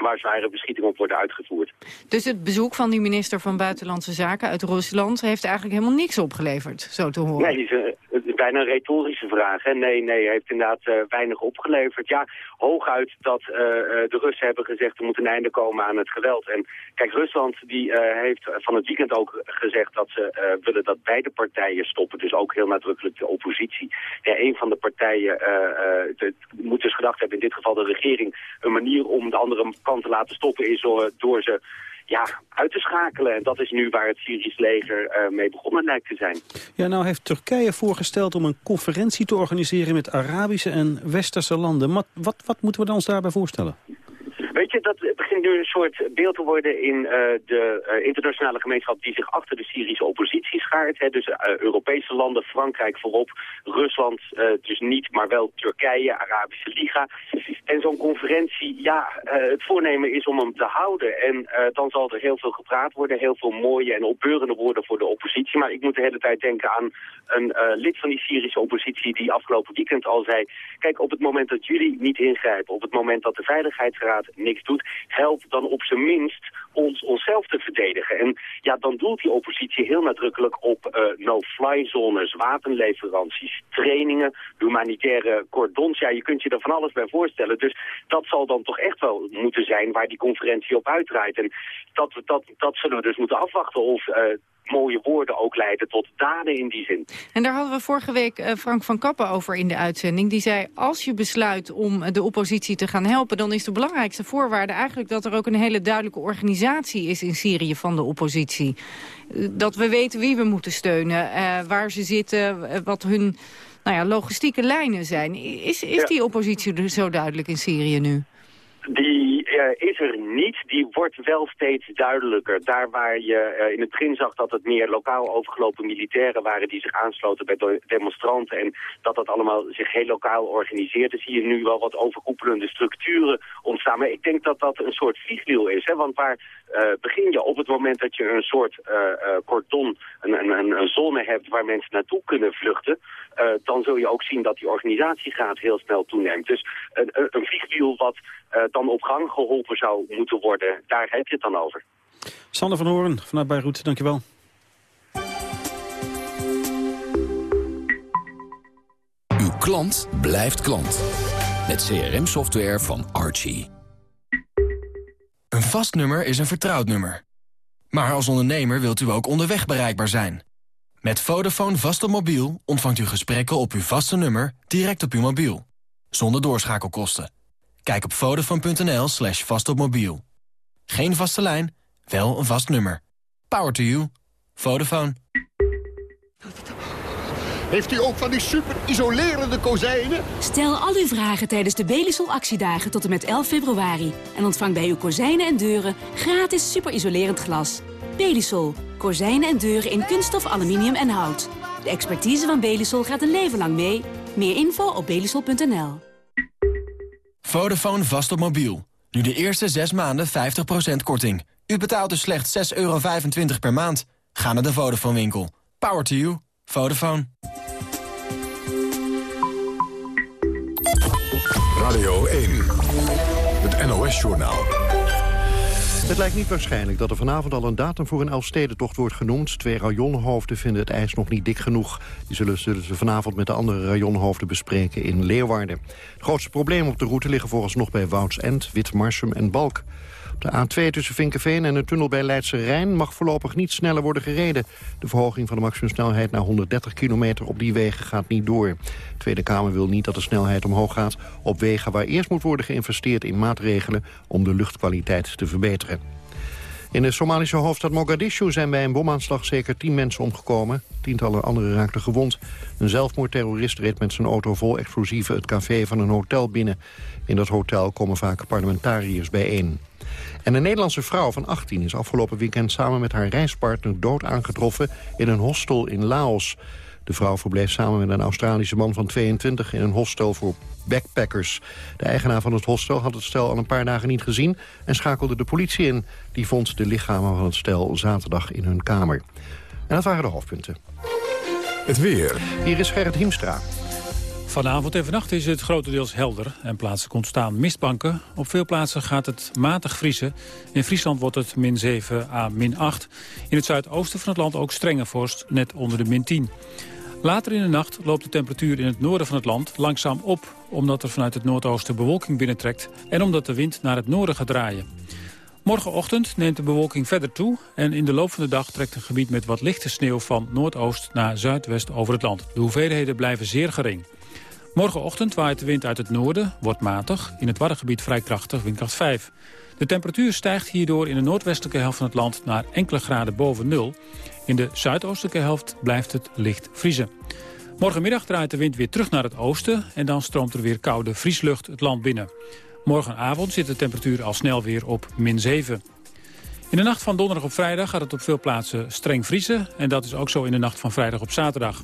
waar zware beschietingen op worden uitgevoerd. Dus het bezoek van die minister van Buitenlandse Zaken uit Rusland... heeft eigenlijk helemaal niks opgeleverd, zo te horen? Nee, het is bijna een retorische vraag. Hè? Nee, nee, heeft inderdaad uh, weinig opgeleverd. Ja, hooguit dat uh, de Russen hebben gezegd... er moet een einde komen aan het geweld. En kijk, Rusland die, uh, heeft van het weekend ook gezegd... dat ze willen dat beide partijen stoppen. Dus ook heel nadrukkelijk de oppositie. Ja, een van de partijen de, moet dus gedacht hebben... in dit geval de regering... een manier om de andere kant te laten stoppen is door, door ze ja, uit te schakelen. En dat is nu waar het Syrisch leger uh, mee begonnen lijkt te zijn. Ja, nou heeft Turkije voorgesteld om een conferentie te organiseren met Arabische en Westerse landen. Wat, wat, wat moeten we ons daarbij voorstellen? Nu een soort beeld te worden in uh, de uh, internationale gemeenschap die zich achter de Syrische oppositie schaart. Hè. Dus uh, Europese landen, Frankrijk voorop, Rusland dus niet, maar wel Turkije, Arabische Liga. En zo'n conferentie, ja, het voornemen is om hem te houden. En dan zal er heel veel gepraat worden, heel veel mooie en opbeurende woorden voor de oppositie. Maar ik moet de hele tijd denken aan een lid van die Syrische oppositie die afgelopen weekend al zei... kijk, op het moment dat jullie niet ingrijpen, op het moment dat de Veiligheidsraad niks doet, helpt dan op zijn minst ons onszelf te verdedigen. En ja, dan doelt die oppositie heel nadrukkelijk op uh, no-fly zones, wapenleveranties, trainingen, humanitaire cordons. Ja, je kunt je er van alles bij voorstellen. Dus dat zal dan toch echt wel moeten zijn waar die conferentie op uitdraait. En dat, dat, dat zullen we dus moeten afwachten of... Uh, mooie woorden ook leiden tot daden in die zin. En daar hadden we vorige week uh, Frank van Kappen over in de uitzending. Die zei, als je besluit om de oppositie te gaan helpen... dan is de belangrijkste voorwaarde eigenlijk dat er ook een hele duidelijke organisatie is in Syrië van de oppositie. Dat we weten wie we moeten steunen, uh, waar ze zitten, wat hun nou ja, logistieke lijnen zijn. Is, is ja. die oppositie zo duidelijk in Syrië nu? Die eh, is er niet. Die wordt wel steeds duidelijker. Daar waar je eh, in het begin zag dat het meer lokaal overgelopen militairen waren... die zich aansloten bij demonstranten... en dat dat allemaal zich heel lokaal organiseerde... zie je nu wel wat overkoepelende structuren ontstaan. Maar ik denk dat dat een soort vliegwiel is. Hè? Want waar uh, begin je op het moment dat je een soort cordon, een, een, een, zone hebt... waar mensen naartoe kunnen vluchten... dan zul je ook zien dat die organisatiegraad heel snel toeneemt. Dus een, een vliegwiel wat dan op gang geholpen zou moeten worden. Daar heb je het dan over. Sander van Hoorn vanuit Beirut, dankjewel. Uw klant blijft klant. Met CRM-software van Archie. Een vast nummer is een vertrouwd nummer. Maar als ondernemer wilt u ook onderweg bereikbaar zijn. Met Vodafone vast op mobiel ontvangt u gesprekken op uw vaste nummer direct op uw mobiel. Zonder doorschakelkosten. Kijk op vodafone.nl slash vastopmobiel. Geen vaste lijn, wel een vast nummer. Power to you. Vodafone. Heeft u ook van die super isolerende kozijnen? Stel al uw vragen tijdens de Belisol actiedagen tot en met 11 februari. En ontvang bij uw kozijnen en deuren gratis super isolerend glas. Belisol. Kozijnen en deuren in kunststof, aluminium en hout. De expertise van Belisol gaat een leven lang mee. Meer info op belisol.nl. Vodafone vast op mobiel. Nu de eerste 6 maanden 50% korting. U betaalt dus slechts 6,25 euro per maand. Ga naar de Vodafone winkel. Power to you. Vodafone. Radio 1. Het NOS-journaal. Het lijkt niet waarschijnlijk dat er vanavond al een datum voor een Elfstedentocht wordt genoemd. Twee rajonhoofden vinden het ijs nog niet dik genoeg. Die zullen, ze vanavond met de andere rajonhoofden bespreken in Leeuwarden. Het grootste probleem op de route liggen nog bij Woudsend, Witmarsum en Balk. De A2 tussen Vinkenveen en de tunnel bij Leidse Rijn mag voorlopig niet sneller worden gereden. De verhoging van de maximumsnelheid naar 130 kilometer op die wegen gaat niet door. De Tweede Kamer wil niet dat de snelheid omhoog gaat op wegen waar eerst moet worden geïnvesteerd in maatregelen om de luchtkwaliteit te verbeteren. In de Somalische hoofdstad Mogadishu zijn bij een bomaanslag zeker tien mensen omgekomen. Tientallen anderen raakten gewond. Een zelfmoordterrorist reed met zijn auto vol explosieven het café van een hotel binnen. In dat hotel komen vaak parlementariërs bijeen. En een Nederlandse vrouw van 18 is afgelopen weekend samen met haar reispartner dood aangetroffen in een hostel in Laos. De vrouw verbleef samen met een Australische man van 22 in een hostel voor backpackers. De eigenaar van het hostel had het stel al een paar dagen niet gezien... en schakelde de politie in. Die vond de lichamen van het stel zaterdag in hun kamer. En dat waren de hoofdpunten. Het weer. Hier is Gerrit Hiemstra. Vanavond en vannacht is het grotendeels helder en plaatselijk ontstaan mistbanken. Op veel plaatsen gaat het matig vriezen. In Friesland wordt het min 7 à min 8. In het zuidoosten van het land ook strenge vorst, net onder de min 10. Later in de nacht loopt de temperatuur in het noorden van het land langzaam op... omdat er vanuit het noordoosten bewolking binnentrekt... en omdat de wind naar het noorden gaat draaien. Morgenochtend neemt de bewolking verder toe... en in de loop van de dag trekt een gebied met wat lichte sneeuw... van noordoost naar zuidwest over het land. De hoeveelheden blijven zeer gering. Morgenochtend waait de wind uit het noorden, wordt matig. In het Waddengebied vrij krachtig, windkracht 5. De temperatuur stijgt hierdoor in de noordwestelijke helft van het land... naar enkele graden boven nul. In de zuidoostelijke helft blijft het licht vriezen. Morgenmiddag draait de wind weer terug naar het oosten... en dan stroomt er weer koude vrieslucht het land binnen. Morgenavond zit de temperatuur al snel weer op min 7. In de nacht van donderdag op vrijdag gaat het op veel plaatsen streng vriezen... en dat is ook zo in de nacht van vrijdag op zaterdag.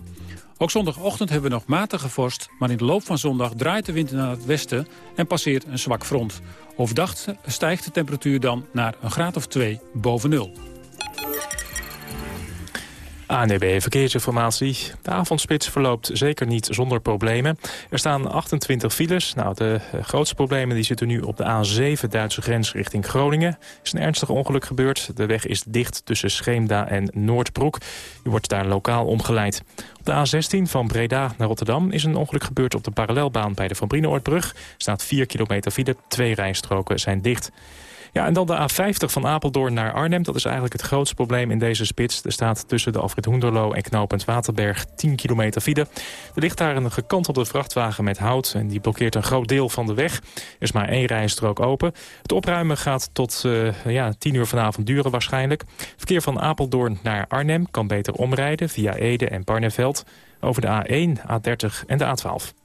Ook zondagochtend hebben we nog matige vorst... maar in de loop van zondag draait de wind naar het westen en passeert een zwak front. Overdag stijgt de temperatuur dan naar een graad of 2 boven nul. ANDB Verkeersinformatie. De avondspits verloopt zeker niet zonder problemen. Er staan 28 files. Nou, de eh, grootste problemen die zitten nu op de A7 Duitse grens richting Groningen. Er is een ernstig ongeluk gebeurd. De weg is dicht tussen Scheemda en Noordbroek. U wordt daar lokaal omgeleid. Op de A16 van Breda naar Rotterdam is een ongeluk gebeurd op de parallelbaan bij de Van Brienoordbrug. Er staat 4 kilometer file. Twee rijstroken zijn dicht. Ja, en dan de A50 van Apeldoorn naar Arnhem. Dat is eigenlijk het grootste probleem in deze spits. Er staat tussen de Alfred Hoenderlo en knooppunt Waterberg 10 kilometer file. Er ligt daar een gekantelde vrachtwagen met hout... en die blokkeert een groot deel van de weg. Er is maar één rijstrook open. Het opruimen gaat tot uh, ja, 10 uur vanavond duren waarschijnlijk. Verkeer van Apeldoorn naar Arnhem kan beter omrijden... via Ede en Barneveld over de A1, A30 en de A12.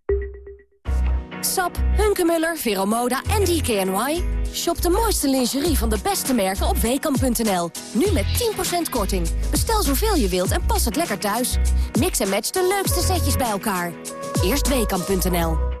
Sap, Hunkemuller, Veromoda en DKNY. Shop de mooiste lingerie van de beste merken op weekamp.nl. Nu met 10% korting. Bestel zoveel je wilt en pas het lekker thuis. Mix en match de leukste setjes bij elkaar. Eerst weekamp.nl.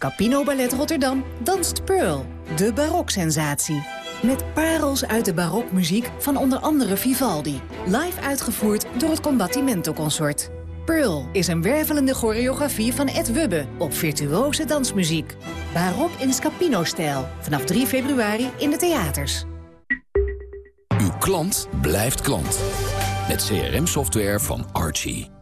Scapino Ballet Rotterdam danst Pearl, de baroksensatie. Met parels uit de barokmuziek van onder andere Vivaldi. Live uitgevoerd door het Combattimento Consort. Pearl is een wervelende choreografie van Ed Wubbe op virtuose dansmuziek. Barok in Scapino-stijl. Vanaf 3 februari in de theaters. Uw klant blijft klant. Met CRM-software van Archie.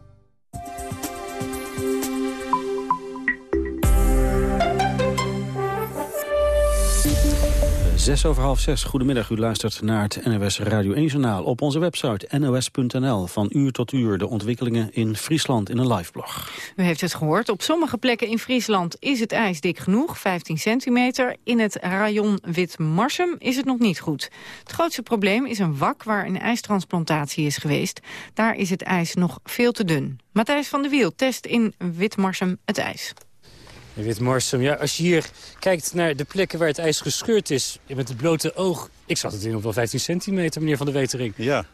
Zes over half zes. Goedemiddag, u luistert naar het NOS Radio 1-journaal. Op onze website nos.nl van uur tot uur de ontwikkelingen in Friesland in een liveblog. U heeft het gehoord. Op sommige plekken in Friesland is het ijs dik genoeg, 15 centimeter. In het rayon Witmarsum is het nog niet goed. Het grootste probleem is een wak waar een ijstransplantatie is geweest. Daar is het ijs nog veel te dun. Matthijs van der Wiel test in Witmarsum het ijs. In Witmarsum, ja, als je hier kijkt naar de plekken waar het ijs gescheurd is... met het blote oog, ik zat het in op wel 15 centimeter, meneer Van de Wetering. Ja,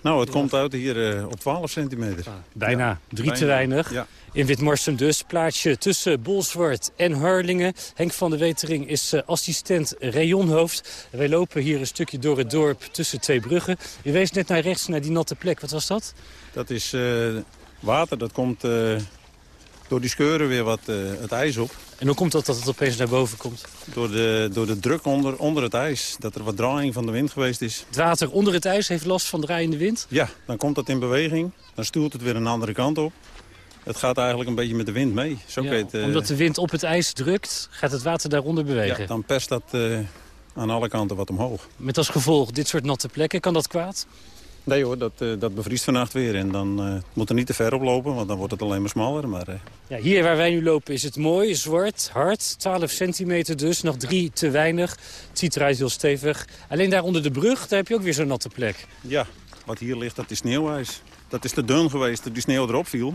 nou, het komt uit hier uh, op 12 centimeter. bijna, ja, drie bijna. te weinig. Ja. In Witmarsum dus, plaatsje tussen Bolsward en Harlingen. Henk van de Wetering is uh, assistent rayonhoofd. Wij lopen hier een stukje door het dorp tussen twee bruggen. U wees net naar rechts, naar die natte plek. Wat was dat? Dat is uh, water, dat komt door die scheuren weer wat uh, het ijs op. En hoe komt dat dat het opeens naar boven komt? Door de, door de druk onder, onder het ijs. Dat er wat draaiing van de wind geweest is. Het water onder het ijs heeft last van draaiende wind? Ja, dan komt dat in beweging. Dan stuurt het weer een andere kant op. Het gaat eigenlijk een beetje met de wind mee. Zo ja, het, uh, omdat de wind op het ijs drukt, gaat het water daaronder bewegen? Ja, dan perst dat uh, aan alle kanten wat omhoog. Met als gevolg dit soort natte plekken, kan dat kwaad? Nee hoor, dat, uh, dat bevriest vannacht weer. En dan uh, moet er niet te ver oplopen, want dan wordt het alleen maar smaller. Maar, uh... ja, hier waar wij nu lopen is het mooi, zwart, hard. 12 centimeter dus, nog drie te weinig. Het ziet eruit heel stevig. Alleen daar onder de brug, daar heb je ook weer zo'n natte plek. Ja, wat hier ligt, dat is sneeuwijs. Dat is te dun geweest toen die sneeuw erop viel.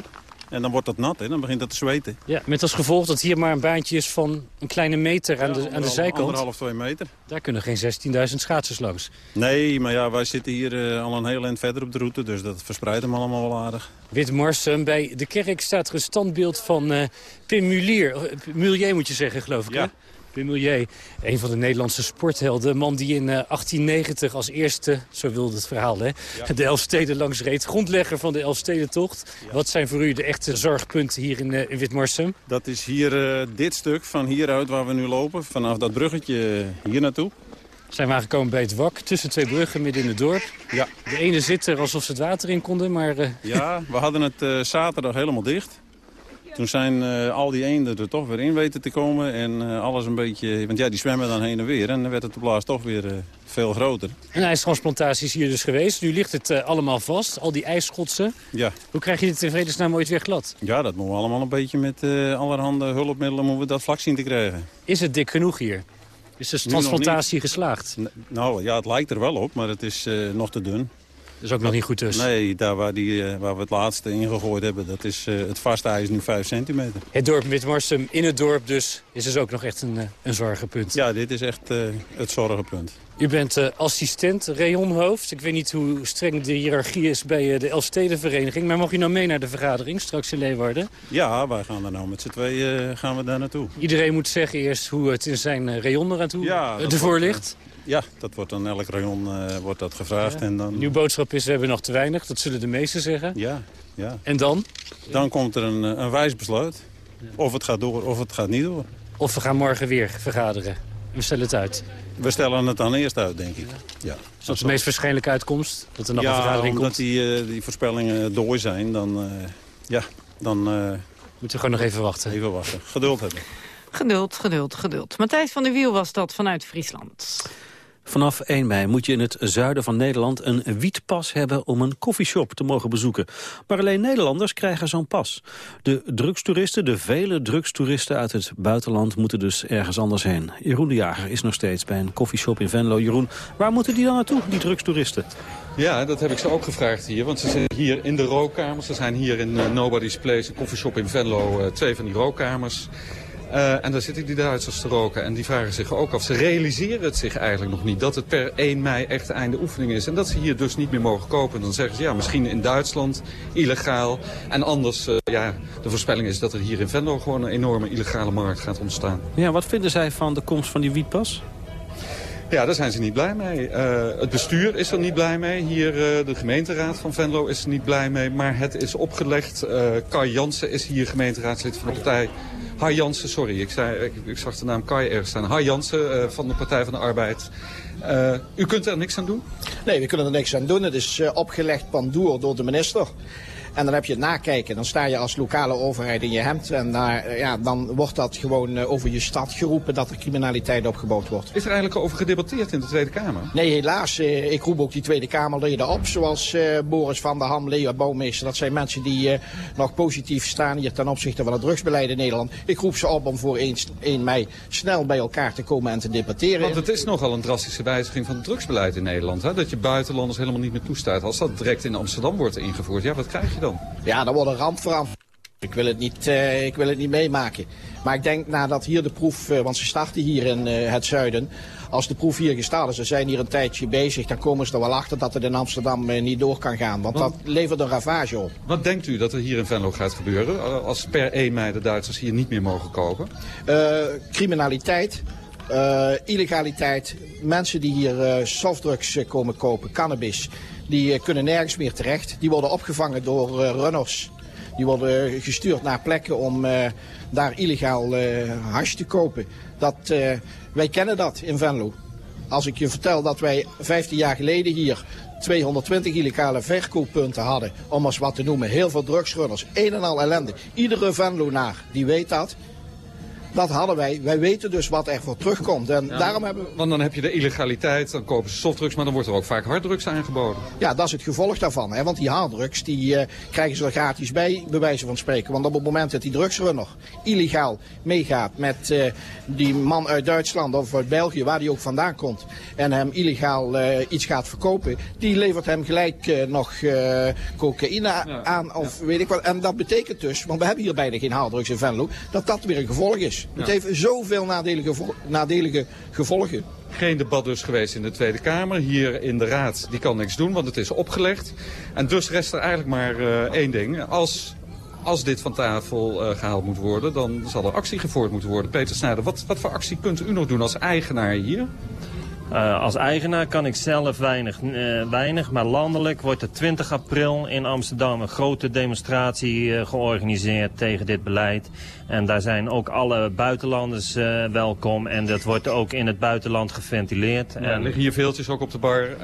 En dan wordt dat nat, hè? dan begint dat te zweten. Ja, met als gevolg dat hier maar een baantje is van een kleine meter aan, ja, de, aan de zijkant. Anderhalf, twee meter. Daar kunnen geen 16.000 schaatsers langs. Nee, maar ja, wij zitten hier uh, al een heel eind verder op de route, dus dat verspreidt hem allemaal wel aardig. Witmarsum, bij de kerk staat er een standbeeld van uh, Pim Mulier. Mulier moet je zeggen, geloof ik, ja. hè? Pim Mulier, een van de Nederlandse sporthelden. Een man die in uh, 1890 als eerste, zo wilde het verhaal, hè, ja. de Elfsteden langs reed. Grondlegger van de Elfstedentocht. Ja. Wat zijn voor u de echte zorgpunten hier in, uh, in Witmarsum? Dat is hier uh, dit stuk van hieruit waar we nu lopen. Vanaf dat bruggetje hier naartoe. Zijn we aangekomen bij het wak, tussen twee bruggen midden in het dorp. Ja. De ene zit er alsof ze het water in konden, maar... Uh... Ja, we hadden het uh, zaterdag helemaal dicht. Toen zijn uh, al die eenden er toch weer in weten te komen. En uh, alles een beetje... Want ja, die zwemmen dan heen en weer. En dan werd het op laatst toch weer uh, veel groter. Een ijstransplantatie is hier dus geweest. Nu ligt het allemaal vast. Al die ijsschotsen. Ja. Hoe krijg je dit in vredesnaam ooit weer glad? Ja, dat moeten we allemaal een beetje met allerhande hulpmiddelen moeten we dat vlak zien te krijgen. Is het dik genoeg hier? Is de transplantatie geslaagd? Nou ja, het lijkt er wel op, maar het is nog te dun. Is ook nog niet goed dus. Nee, daar waar, die, eh, waar we het laatste ingegooid hebben, dat is, uh, het vaste ijs nu 5 centimeter. Het dorp Witmarsum in het dorp dus is dus ook nog echt een, een zorgenpunt. Ja, dit is echt het zorgenpunt. U bent assistent rayonhoofd. Ik weet niet hoe streng de hiërarchie is bij de Elfstedenvereniging. Maar mag u nou mee naar de vergadering straks in Leeuwarden? Ja, wij gaan er nou met z'n tweeën gaan we daar naartoe. Iedereen moet zeggen eerst hoe het in zijn rayon eraan toe ja, ervoor ligt. Ja, dat wordt dan elk rayon uh, wordt dat gevraagd. En dan... Nieuw boodschap is, we hebben nog te weinig. Dat zullen de meesten zeggen. Ja, ja. En dan? Dan komt er een, een wijs besluit. Of het gaat door of het gaat niet door. Of we gaan morgen weer vergaderen. We stellen het uit. We stellen het dan eerst uit, denk ik. Ja. Is dat de meest waarschijnlijke uitkomst? Dat er nog een vergadering komt? Ja, omdat die, die voorspellingen door zijn, dan... Uh, ja, dan... Uh, Moeten we gewoon nog even wachten. Even wachten. Geduld hebben. Geduld, geduld, geduld. Matthijs van der Wiel was dat vanuit Friesland. Vanaf 1 mei moet je in het zuiden van Nederland een wietpas hebben om een koffieshop te mogen bezoeken. Maar alleen Nederlanders krijgen zo'n pas. De drugstoeristen, de vele drugstoeristen uit het buitenland moeten dus ergens anders heen. Jeroen de Jager is nog steeds bij een koffieshop in Venlo. Jeroen, waar moeten die dan naartoe, die drugstoeristen? Ja, dat heb ik ze ook gevraagd hier. Want ze zijn hier in de rookkamers. Ze zijn hier in uh, Nobody's Place, een koffieshop in Venlo, uh, twee van die rookkamers. Uh, en daar zitten die Duitsers te roken en die vragen zich ook af. Ze realiseren het zich eigenlijk nog niet dat het per 1 mei echt de einde oefening is. En dat ze hier dus niet meer mogen kopen. Dan zeggen ze ja, misschien in Duitsland illegaal. En anders, uh, ja, de voorspelling is dat er hier in Venlo gewoon een enorme illegale markt gaat ontstaan. Ja, wat vinden zij van de komst van die wietpas? Ja, daar zijn ze niet blij mee. Uh, het bestuur is er niet blij mee. Hier, uh, de gemeenteraad van Venlo is er niet blij mee. Maar het is opgelegd. Uh, Kai Jansen is hier gemeenteraadslid van de partij. Hai Jansen, sorry, ik, zei, ik, ik, zag de naam Kai ergens staan. Hai Jansen van de Partij van de Arbeid. u kunt er niks aan doen? Nee, we kunnen er niks aan doen. Het is opgelegd pandoer door de minister. En dan heb je het nakijken. Dan sta je als lokale overheid in je hemd. En daar, ja, dan wordt dat gewoon eh, over je stad geroepen dat er criminaliteit opgebouwd wordt. Is er eigenlijk over gedebatteerd in de Tweede Kamer? Nee, helaas. Eh, ik roep ook die Tweede Kamerleden op. Zoals Boris van der Ham, Leo Bouwmeester. Dat zijn mensen die nog positief staan hier ten opzichte van het drugsbeleid in Nederland. Ik roep ze op om voor 1, 1 mei snel bij elkaar te komen en te debatteren. Want het is nogal een drastische wijziging van het drugsbeleid in Nederland. Hè? Dat je buitenlanders helemaal niet meer toestaat. Als dat direct in Amsterdam wordt ingevoerd, ja, wat krijg je dan? Ja, dan wordt een ramp voor Ik wil, het niet, uh, ik wil het niet meemaken. Maar ik denk nadat hier de proef, uh, want ze starten hier in uh, het zuiden. Als de proef hier gestart is, ze zijn hier een tijdje bezig, dan komen ze er wel achter dat het in Amsterdam niet door kan gaan. Want dat levert een ravage op. Wat denkt u dat er hier in Venlo gaat gebeuren als per 1 mei de Duitsers hier niet meer mogen kopen? criminaliteit, illegaliteit, mensen die hier softdrugs komen kopen, cannabis. Die eh, kunnen nergens meer terecht. Die worden opgevangen door uh, runners. Die worden gestuurd naar plekken om uh, daar illegaal hash te kopen. Dat, wij kennen dat in Venlo. Als ik je vertel dat wij 15 jaar geleden hier 220 illegale verkooppunten hadden, om eens wat te noemen. Heel veel drugsrunners, een en al ellende. Iedere Venlo-naar die weet dat. Dat hadden wij. Wij weten dus wat er voor terugkomt. En daarom hebben we... Want dan heb je de illegaliteit, dan kopen ze softdrugs, maar dan wordt er ook vaak harddrugs aangeboden. Ja, dat is het gevolg daarvan. Hè? Want die harddrugs, die uh, krijgen ze er gratis bij, bij wijze van spreken. Want op het moment dat die drugsrunner illegaal meegaat met uh, die man uit Duitsland of uit België, waar die ook vandaan komt, en hem illegaal uh, iets gaat verkopen, die levert hem gelijk nog cocaïne ja. aan of ja. weet ik wat. En dat betekent dus, want we hebben hier bijna geen harddrugs in Venlo, dat dat weer een gevolg is. Het heeft zoveel nadelige, nadelige gevolgen. Geen debat dus geweest in de Tweede Kamer. Hier in de Raad, die kan niks doen, want het is opgelegd. En dus rest er eigenlijk maar uh, één ding. Als, als dit van tafel uh, gehaald moet worden, dan zal er actie gevoerd moeten worden. Peter Snijder, wat, wat voor actie kunt u nog doen als eigenaar hier? Uh, als eigenaar kan ik zelf weinig, uh, weinig, maar landelijk wordt er 20 april in Amsterdam een grote demonstratie uh, georganiseerd tegen dit beleid. En daar zijn ook alle buitenlanders welkom en dat wordt ook in het buitenland geventileerd. Ja, er liggen hier veeltjes ook op de bar.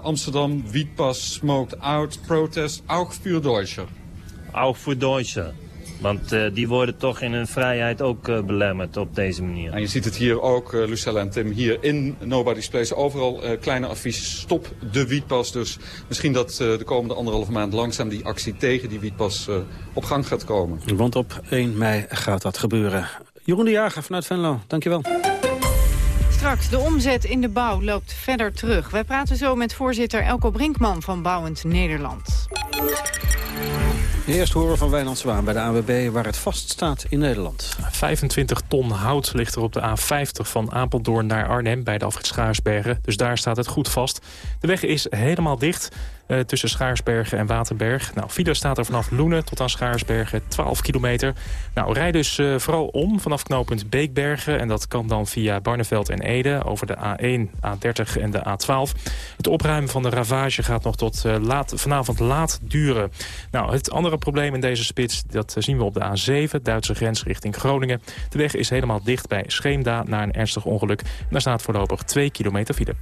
Amsterdam, Wietpas, Smoked Out, Protest, auch für Deutsche. Auch für Deutsche. Want uh, die worden toch in hun vrijheid ook uh, belemmerd op deze manier. En je ziet het hier ook, uh, Lucella en Tim, hier in Nobody's Place. Overal kleine affiches, stop de wietpas. Dus misschien dat de komende anderhalve maand langzaam die actie tegen die wietpas op gang gaat komen. Want op 1 mei gaat dat gebeuren. Jeroen de Jager vanuit Venlo, dankjewel. straks, de omzet in de bouw loopt verder terug. Wij praten zo met voorzitter Elko Brinkman van Bouwend Nederland. Eerst horen van Wijnand Zwaan bij de AWB waar het vast staat in Nederland. 25 ton hout ligt er op de A50 van Apeldoorn naar Arnhem bij de afrit Schaarsbergen. Dus daar staat het goed vast. De weg is helemaal dicht uh, tussen Schaarsbergen en Waterberg. Nou, staat er vanaf Loenen tot aan Schaarsbergen 12 kilometer. Nou, rij dus uh, vooral om vanaf knooppunt Beekbergen. En dat kan dan via Barneveld en Ede over de A1, A30 en de A12. Het opruimen van de ravage gaat nog tot uh, laat, vanavond laat duren. Nou, het andere probleem in deze spits, dat zien we op de A7, Duitse grens richting Groningen. De weg is helemaal dicht bij Scheemda na een ernstig ongeluk. En daar staat voorlopig 2 kilometer file.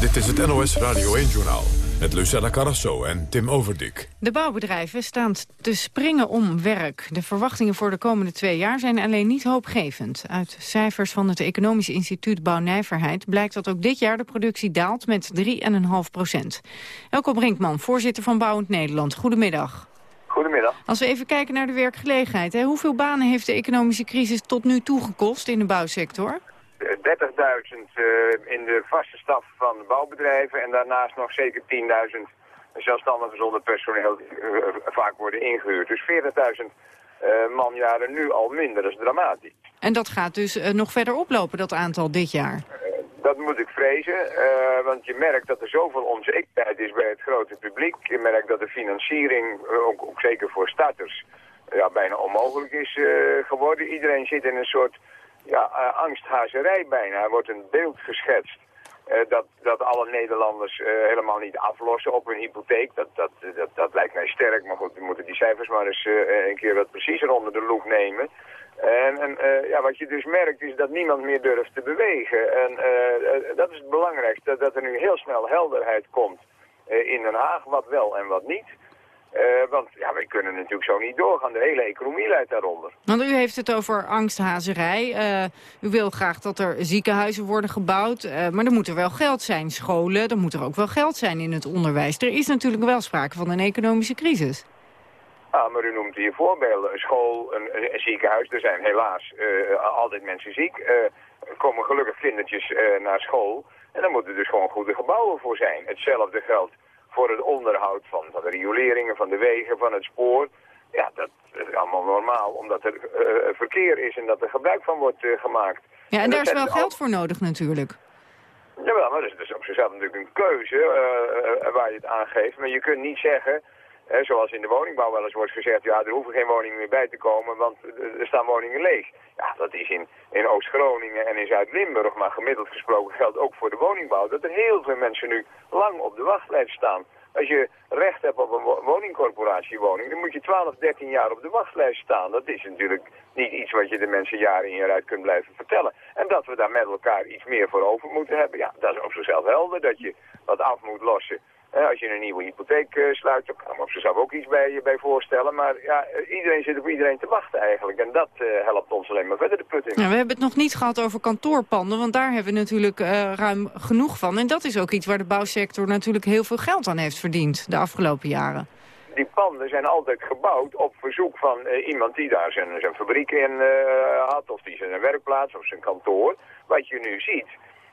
Dit is het NOS Radio 1-journaal met Lucella Carrasso en Tim Overdik. De bouwbedrijven staan te springen om werk. De verwachtingen voor de komende twee jaar zijn alleen niet hoopgevend. Uit cijfers van het Economisch Instituut Bouwnijverheid... blijkt dat ook dit jaar de productie daalt met 3,5 procent. Elko Brinkman, voorzitter van Bouwend Nederland. Goedemiddag. Goedemiddag. Als we even kijken naar de werkgelegenheid. Hè, hoeveel banen heeft de economische crisis tot nu toe gekost in de bouwsector? 30.000 uh, in de vaste staf van bouwbedrijven en daarnaast nog zeker 10.000 zelfstandigen zonder personeel uh, vaak worden ingehuurd. Dus 40.000 uh, manjaren nu al minder, dat is dramatisch. En dat gaat dus nog verder oplopen, dat aantal dit jaar? dat moet ik vrezen, uh, want je merkt dat er zoveel onzekerheid is bij het grote publiek. Je merkt dat de financiering, ook, ook zeker voor starters, ja, bijna onmogelijk is geworden. Iedereen zit in een soort ja, uh, angsthazerij bijna. Er wordt een beeld geschetst. Uh, dat, dat alle Nederlanders uh, helemaal niet aflossen op hun hypotheek. Dat, dat, dat, dat lijkt mij sterk, maar goed, we moeten die cijfers maar eens een keer wat preciezer onder de loep nemen. En, en ja, wat je dus merkt is dat niemand meer durft te bewegen. En dat is het belangrijkste, dat, dat er nu heel snel helderheid komt in Den Haag, wat wel en wat niet. Uh, want ja, wij kunnen natuurlijk zo niet doorgaan. De hele economie leidt daaronder. Want u heeft het over angsthazerij. Uh, u wil graag dat er ziekenhuizen worden gebouwd. Uh, maar er moet er wel geld zijn. Scholen, er moet er ook wel geld zijn in het onderwijs. Er is natuurlijk wel sprake van een economische crisis. Ah, maar u noemt hier voorbeelden. Een school, een, een ziekenhuis. Er zijn helaas altijd mensen ziek. Er komen gelukkig kindertjes naar school. En daar moeten dus gewoon goede gebouwen voor zijn. Hetzelfde geldt voor het onderhoud van, van de rioleringen, van de wegen, van het spoor. Ja, dat is allemaal normaal, omdat er uh, verkeer is en dat er gebruik van wordt uh, gemaakt. Ja, en, en daar is wel geld voor nodig natuurlijk. Jawel, maar dat is, dat is op zichzelf natuurlijk een keuze uh, waar je het aangeeft. Maar je kunt niet zeggen, Zoals in de woningbouw wel eens wordt gezegd, ja, er hoeven geen woningen meer bij te komen, want er staan woningen leeg. Ja, dat is in, in Oost-Groningen en in Zuid-Limburg, maar gemiddeld gesproken geldt ook voor de woningbouw, dat er heel veel mensen nu lang op de wachtlijst staan. Als je recht hebt op een woningcorporatiewoning, dan moet je 12, 13 jaar op de wachtlijst staan. Dat is natuurlijk niet iets wat je de mensen jaren in jaar uit kunt blijven vertellen. En dat we daar met elkaar iets meer voor over moeten hebben, ja, dat is op zichzelf helder. Dat je wat af moet lossen als je een nieuwe hypotheek uh, sluit, dan kan op zichzelf ook iets bij, bij voorstellen. Maar ja, iedereen zit op iedereen te wachten eigenlijk. En dat uh, helpt ons alleen maar verder de put in. Ja, we hebben het nog niet gehad over kantoorpanden, want daar hebben we natuurlijk uh, ruim genoeg van. En dat is ook iets waar de bouwsector natuurlijk heel veel geld aan heeft verdiend de afgelopen jaren. Die panden zijn altijd gebouwd op verzoek van iemand die daar zijn, zijn fabriek in had, of die zijn werkplaats of zijn kantoor. Wat je nu ziet,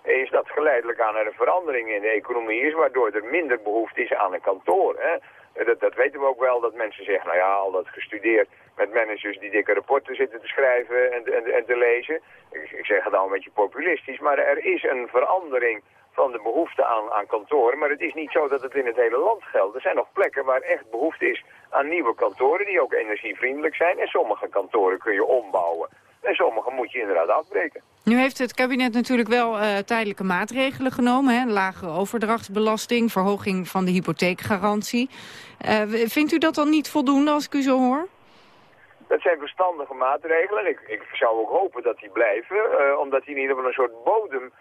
is dat geleidelijk aan er een verandering in de economie is, waardoor er minder behoefte is aan een kantoor. Hè? Dat, dat weten we ook wel, dat mensen zeggen, nou ja, al dat gestudeerd met managers die dikke rapporten zitten te schrijven en, en, en te lezen. Ik, zeg het al een beetje populistisch, maar er is een verandering van de behoefte aan, aan kantoren. Maar het is niet zo dat het in het hele land geldt. Er zijn nog plekken waar echt behoefte is aan nieuwe kantoren die ook energievriendelijk zijn. En sommige kantoren kun je ombouwen. En sommige moet je inderdaad afbreken. Nu heeft het kabinet natuurlijk wel uh, tijdelijke maatregelen genomen. Hè? Lage overdrachtsbelasting, verhoging van de hypotheekgarantie. Uh, vindt u dat dan niet voldoende als ik u zo hoor? Dat zijn verstandige maatregelen. Ik, ik zou ook hopen dat die blijven. Uh, omdat die in ieder geval een soort bodem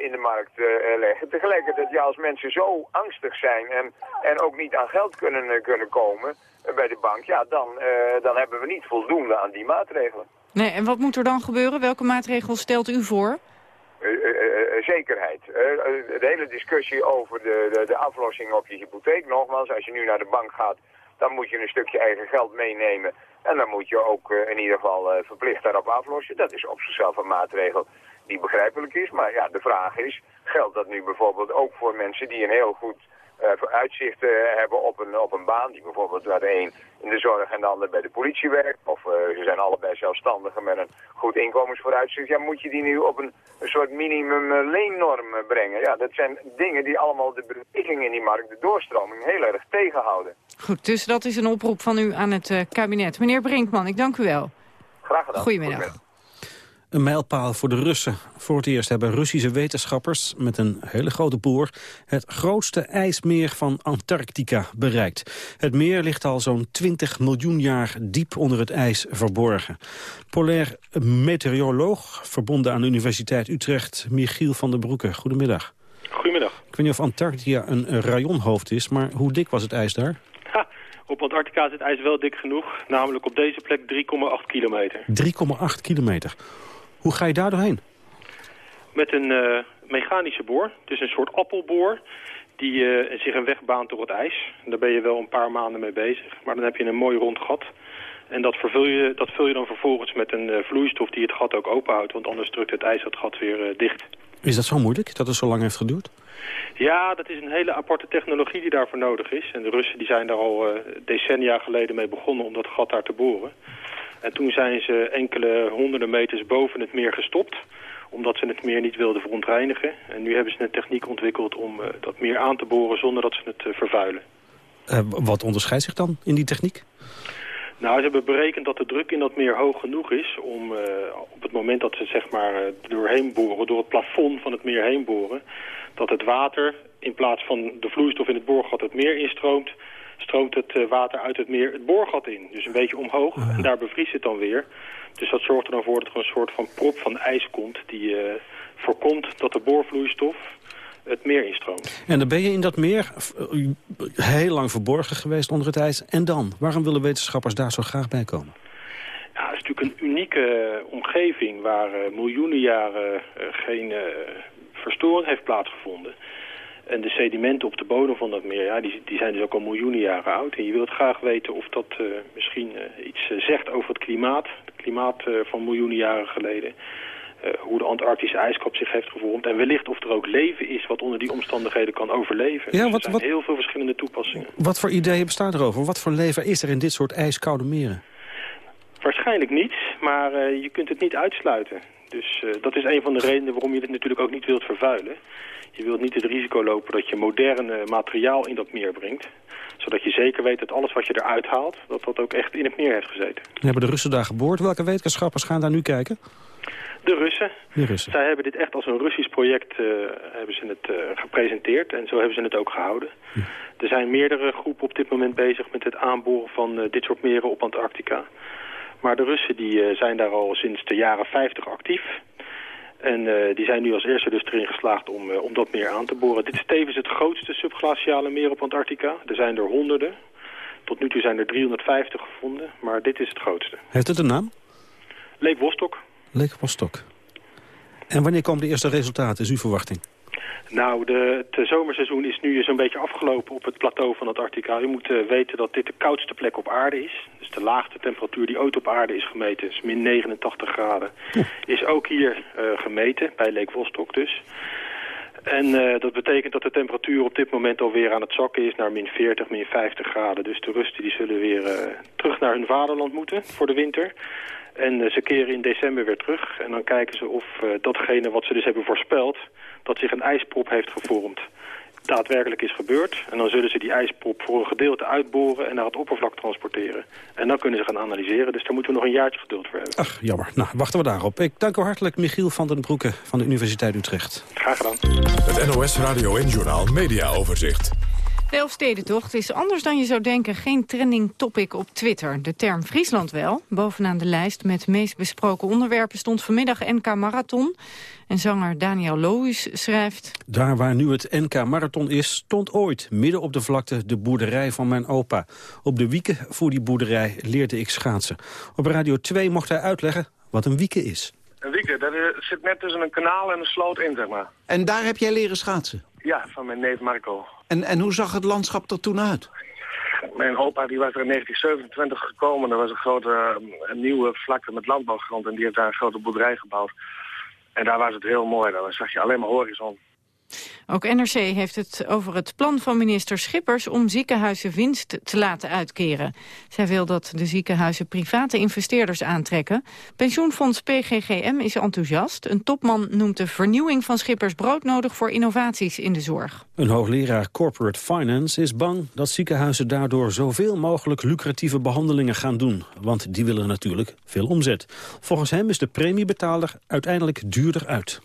in de markt leggen. Tegelijkertijd, ja, als mensen zo angstig zijn en, en ook niet aan geld kunnen, kunnen komen bij de bank... ja, dan, dan hebben we niet voldoende aan die maatregelen. Nee, en wat moet er dan gebeuren? Welke maatregels stelt u voor? Uh, uh, uh, zekerheid. de hele discussie over de, de, de, aflossing op je hypotheek. Nogmaals, als je nu naar de bank gaat, dan moet je een stukje eigen geld meenemen. En dan moet je ook in ieder geval verplicht daarop aflossen. Dat is op zichzelf een maatregel die begrijpelijk is. Maar ja, de vraag is, geldt dat nu bijvoorbeeld ook voor mensen die een heel goed uh, uitzicht uh, hebben op een, op een baan, die bijvoorbeeld waar de een in de zorg en de ander bij de politie werkt, of uh, ze zijn allebei zelfstandigen met een goed inkomensvooruitzicht, ja, moet je die nu op een, een soort minimum leennorm brengen? Ja, dat zijn dingen die allemaal de beweging in die markt, de doorstroming, heel erg tegenhouden. Goed, dus dat is een oproep van u aan het kabinet. Meneer Brinkman, ik dank u wel. Graag gedaan. Goedemiddag. Goedemiddag. Een mijlpaal voor de Russen. Voor het eerst hebben Russische wetenschappers met een hele grote boor... het grootste ijsmeer van Antarctica bereikt. Het meer ligt al zo'n 20 miljoen jaar diep onder het ijs verborgen. Polair meteoroloog, verbonden aan de Universiteit Utrecht... Michiel van der Broeke. Goedemiddag. Goedemiddag. Ik weet niet of Antarctica een rayonhoofd is, maar hoe dik was het ijs daar? Ha, op Antarctica is het ijs wel dik genoeg. Namelijk op deze plek 3,8 kilometer. 3,8 kilometer. Hoe ga je daar doorheen? Met een uh, mechanische boor. Dus een soort appelboor die uh, zich een weg baant door het ijs. daar ben je wel een paar maanden mee bezig. Maar dan heb je een mooi rond gat. En dat, vervul je, dat vul je dan vervolgens met een uh, vloeistof die het gat ook openhoudt. Want anders drukt het ijs het gat weer dicht. Is dat zo moeilijk, dat het zo lang heeft geduurd? Ja, dat is een hele aparte technologie die daarvoor nodig is. En de Russen die zijn daar al decennia geleden mee begonnen om dat gat daar te boren. En toen zijn ze enkele honderden meters boven het meer gestopt omdat ze het meer niet wilden verontreinigen. En nu hebben ze een techniek ontwikkeld om uh, dat meer aan te boren zonder dat ze het uh, vervuilen. Uh, wat onderscheidt zich dan in die techniek? Nou, ze hebben berekend dat de druk in dat meer hoog genoeg is om op het moment dat ze zeg maar doorheen boren, door het plafond van het meer heen boren, dat het water in plaats van de vloeistof in het boorgat het meer instroomt, stroomt het eh, water uit het meer het boorgat in. Dus een beetje omhoog ah, en daar bevriest het dan weer. Dus dat zorgt er dan voor dat er een soort van prop van ijs komt... die uh, voorkomt dat de boorvloeistof het meer instroomt. En dan ben je in dat meer eh, heel lang verborgen geweest onder het ijs. En dan? Waarom willen wetenschappers daar zo graag bij komen? Ja, het is natuurlijk een unieke omgeving waar miljoenen jaren geen verstoring heeft plaatsgevonden. En de sedimenten op de bodem van dat meer, ja, die, die zijn dus ook al miljoenen jaren oud. En je wilt graag weten of dat uh, misschien uh, iets uh, zegt over het klimaat. Het klimaat van miljoenen jaren geleden. hoe de Antarctische ijskap zich heeft gevormd. En wellicht of er ook leven is wat onder die omstandigheden kan overleven. Ja, dus wat, er zijn wat, heel veel verschillende toepassingen. Wat voor ideeën bestaan erover? Wat voor leven is er in dit soort ijskoude meren? Waarschijnlijk niet, maar je kunt het niet uitsluiten. Dus dat is een van de redenen waarom je het natuurlijk ook niet wilt vervuilen. Je wilt niet het risico lopen dat je moderne materiaal in dat meer brengt. Zodat je zeker weet dat alles wat je eruit haalt, dat dat ook echt in het meer heeft gezeten. Hebben de Russen daar geboord? Welke wetenschappers gaan daar nu kijken? De Russen. De Russen. Zij hebben dit echt als een Russisch project uh, hebben ze het, uh, gepresenteerd en zo hebben ze het ook gehouden. Ja. Er zijn meerdere groepen op dit moment bezig met het aanboren van uh, dit soort meren op Antarctica. Maar de Russen die, zijn daar al sinds de jaren 50 actief. En uh, die zijn nu als eerste dus erin geslaagd om, uh, om dat meer aan te boren. Dit is tevens het grootste subglaciale meer op Antarctica. Er zijn er honderden. Tot nu toe zijn er 350 gevonden, maar dit is het grootste. Heeft het een naam? Lake Vostok. Lake Vostok. En wanneer komen de eerste resultaten, is uw verwachting? Nou, de, het zomerseizoen is nu zo'n beetje afgelopen op het plateau van Antarctica. U moet uh, weten dat dit de koudste plek op aarde is. Dus de laagste temperatuur die ooit op aarde is gemeten, is min 89 graden. Is ook hier uh, gemeten, bij Lake Vostok dus. En uh, dat betekent dat de temperatuur op dit moment alweer aan het zakken is naar min 40, min 50 graden. Dus de Russen die zullen weer terug naar hun vaderland moeten voor de winter. En ze keren in december weer terug. En dan kijken ze of datgene wat ze dus hebben voorspeld dat zich een ijsprop heeft gevormd daadwerkelijk is gebeurd. En dan zullen ze die ijsprop voor een gedeelte uitboren en naar het oppervlak transporteren. En dan kunnen ze gaan analyseren. Dus daar moeten we nog een jaartje geduld voor hebben. Ach, jammer. Nou, wachten we daarop. Ik dank u hartelijk Michiel van den Broeke van de Universiteit Utrecht. Graag gedaan. Het NOS Radio en Journaal Media Overzicht. De Elfstedentocht is anders dan je zou denken geen trending topic op Twitter. De term Friesland wel. Bovenaan de lijst met meest besproken onderwerpen stond vanmiddag NK Marathon. En zanger Daniel Lohuis schrijft... Daar waar nu het NK Marathon is, stond ooit midden op de vlakte de boerderij van mijn opa. Op de wieken voor die boerderij leerde ik schaatsen. Op Radio 2 mocht hij uitleggen wat een wieken is. Een wieken, dat zit net tussen een kanaal en een sloot in, zeg maar. En daar heb jij leren schaatsen? Ja, van mijn neef Marco. En, en hoe zag het landschap er toen uit? Mijn opa die was er in 1927 gekomen. Er was een grote een nieuwe vlakte met landbouwgrond en die heeft daar een grote boerderij gebouwd. En daar was het heel mooi. Dan zag je alleen maar horizon. Ook NRC heeft het over het plan van minister Schippers om ziekenhuizen winst te laten uitkeren. Zij wil dat de ziekenhuizen private investeerders aantrekken. Pensioenfonds PGGM is enthousiast. Een topman noemt de vernieuwing van Schippers broodnodig voor innovaties in de zorg. Een hoogleraar Corporate Finance is bang dat ziekenhuizen daardoor zoveel mogelijk lucratieve behandelingen gaan doen. Want die willen natuurlijk veel omzet. Volgens hem is de premiebetaler uiteindelijk duurder uit.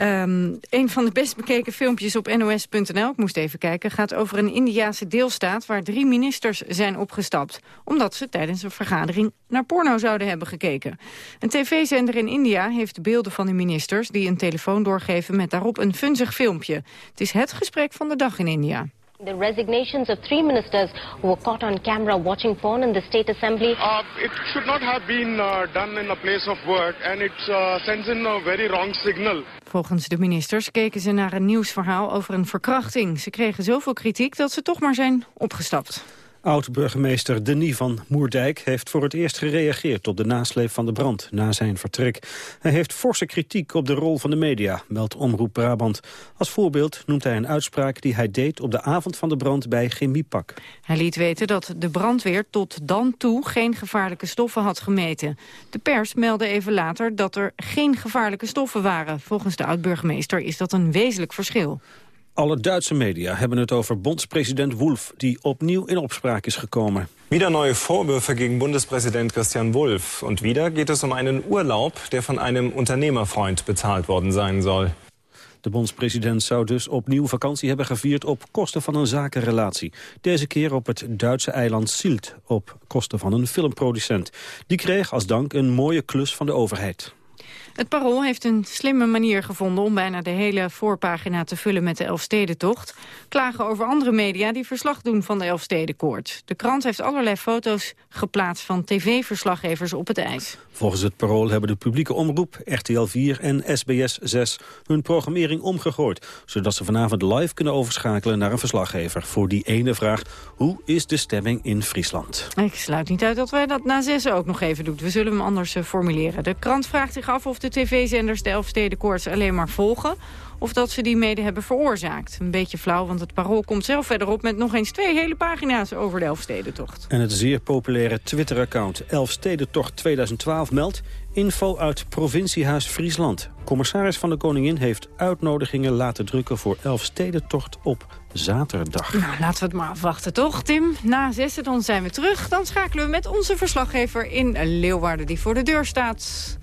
Um, een van de best bekeken filmpjes op nos.nl, ik moest even kijken... gaat over een Indiase deelstaat waar drie ministers zijn opgestapt. Omdat ze tijdens een vergadering naar porno zouden hebben gekeken. Een tv-zender in India heeft beelden van de ministers... die een telefoon doorgeven met daarop een funzig filmpje. Het is het gesprek van de dag in India. The resignations of three ministers who were caught on camera watching porn in the state assembly. Uh, it should not have been uh, done in a place of work and it uh, sends in a very wrong signal. Volgens de ministers keken ze naar een nieuwsverhaal over een verkrachting. Ze kregen zoveel kritiek dat ze toch maar zijn opgestapt. Oud-burgemeester Denis van Moerdijk heeft voor het eerst gereageerd op de nasleep van de brand na zijn vertrek. Hij heeft forse kritiek op de rol van de media, meldt Omroep Brabant. Als voorbeeld noemt hij een uitspraak die hij deed op de avond van de brand bij Chemiepak. Hij liet weten dat de brandweer tot dan toe geen gevaarlijke stoffen had gemeten. De pers meldde even later dat er geen gevaarlijke stoffen waren. Volgens de oud-burgemeester is dat een wezenlijk verschil. Alle Duitse media hebben het over bondspresident Wolf... die opnieuw in opspraak is gekomen. Wieder neue Vorwürfe gegen Bundespräsident Christian Wulff. Und wieder geht es um einen Urlaub, der von einem Unternehmerfreund bezahlt worden sein soll. De bondspresident zou dus opnieuw vakantie hebben gevierd op kosten van een zakenrelatie. Deze keer op het Duitse eiland Sylt, op kosten van een filmproducent. Die kreeg als dank een mooie klus van de overheid. Het Parool heeft een slimme manier gevonden om bijna de hele voorpagina te vullen met de Elfstedentocht. Klagen over andere media die verslag doen van de Elfstedenkoord. De krant heeft allerlei foto's geplaatst van tv-verslaggevers op het ijs. Volgens het Parool hebben de publieke omroep, RTL 4 en SBS 6 hun programmering omgegooid. Zodat ze vanavond live kunnen overschakelen naar een verslaggever voor die ene vraag. Hoe is de stemming in Friesland? Ik sluit niet uit dat wij dat na zes ook nog even doen. We zullen hem anders eh, formuleren. De krant vraagt zich af of de tv-zenders de Elfstedenkoorts alleen maar volgen of dat ze die mede hebben veroorzaakt. Een beetje flauw, want het Parool komt zelf verderop... met nog eens twee hele pagina's over de Elfstedentocht. En het zeer populaire Twitter-account Elfstedentocht 2012 meldt... info uit provinciehuis Friesland. Commissaris van de Koningin heeft uitnodigingen laten drukken... voor Elfstedentocht op zaterdag. Nou, laten we het maar afwachten, toch, Tim? Na zessen dan zijn we terug. Dan schakelen we met onze verslaggever in Leeuwarden... die voor de deur staat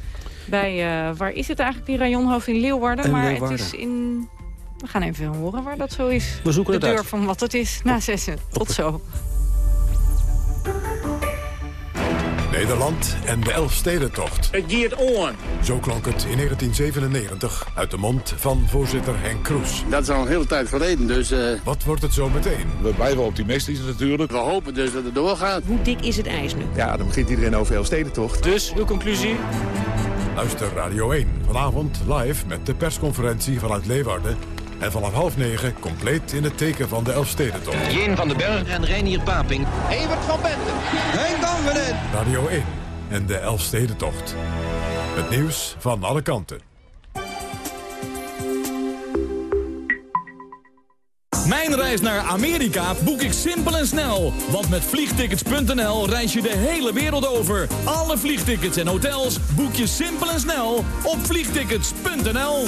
bij, uh, waar is het eigenlijk, die rayonhoofd in Leeuwarden? In maar Leeuwarden. het is in... We gaan even horen waar dat zo is. We zoeken de deur uit. van wat het is na zessen. Tot zo. Nederland en de Elfstedentocht. Het giert on. Zo klonk het in 1997 uit de mond van voorzitter Henk Kroes. Dat is al een hele tijd geleden, dus... Uh, Wat wordt het zo meteen? we blijven optimistisch natuurlijk. We hopen dus dat het doorgaat. Hoe dik is het ijs nu? Ja, dan begint iedereen over Elfstedentocht. Dus, uw conclusie? Luister Radio 1 vanavond live met de persconferentie vanuit Leeuwarden. En vanaf half negen compleet in het teken van de Elfstedentocht. Jeen van den Berg en Reinier Paping. Evert van Benten. Henk Danveren. Radio 1 en de Elfstedentocht. Het nieuws van alle kanten. Mijn reis naar Amerika boek ik simpel en snel. Want met vliegtickets.nl reis je de hele wereld over. Alle vliegtickets en hotels boek je simpel en snel op vliegtickets.nl.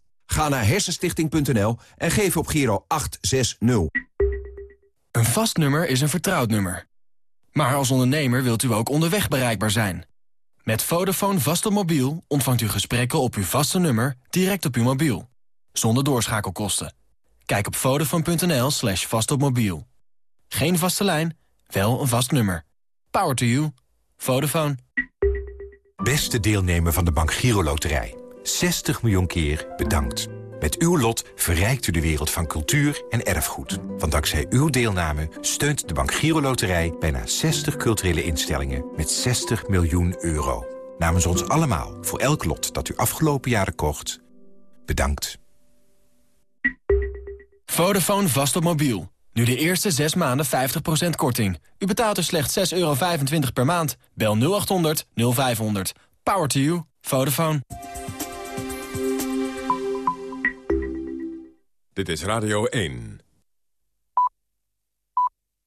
Ga naar hersenstichting.nl en geef op Giro 860. Een vast nummer is een vertrouwd nummer. Maar als ondernemer wilt u ook onderweg bereikbaar zijn. Met Vodafone vast op mobiel ontvangt u gesprekken op uw vaste nummer direct op uw mobiel. Zonder doorschakelkosten. Kijk op vodafone.nl slash vastopmobiel. Geen vaste lijn, wel een vast nummer. Power to you. Vodafone. Beste deelnemer van de Bank Giro Loterij. 60 miljoen keer bedankt. Met uw lot verrijkt u de wereld van cultuur en erfgoed. Want dankzij uw deelname steunt de Bank Giro Loterij... bijna 60 culturele instellingen met 60 miljoen euro. Namens ons allemaal, voor elk lot dat u afgelopen jaren kocht... bedankt. Vodafone vast op mobiel. Nu de eerste 6 maanden 50% korting. U betaalt er slechts 6,25 euro per maand. Bel 0800 0500. Power to you. Vodafone. Dit is Radio 1.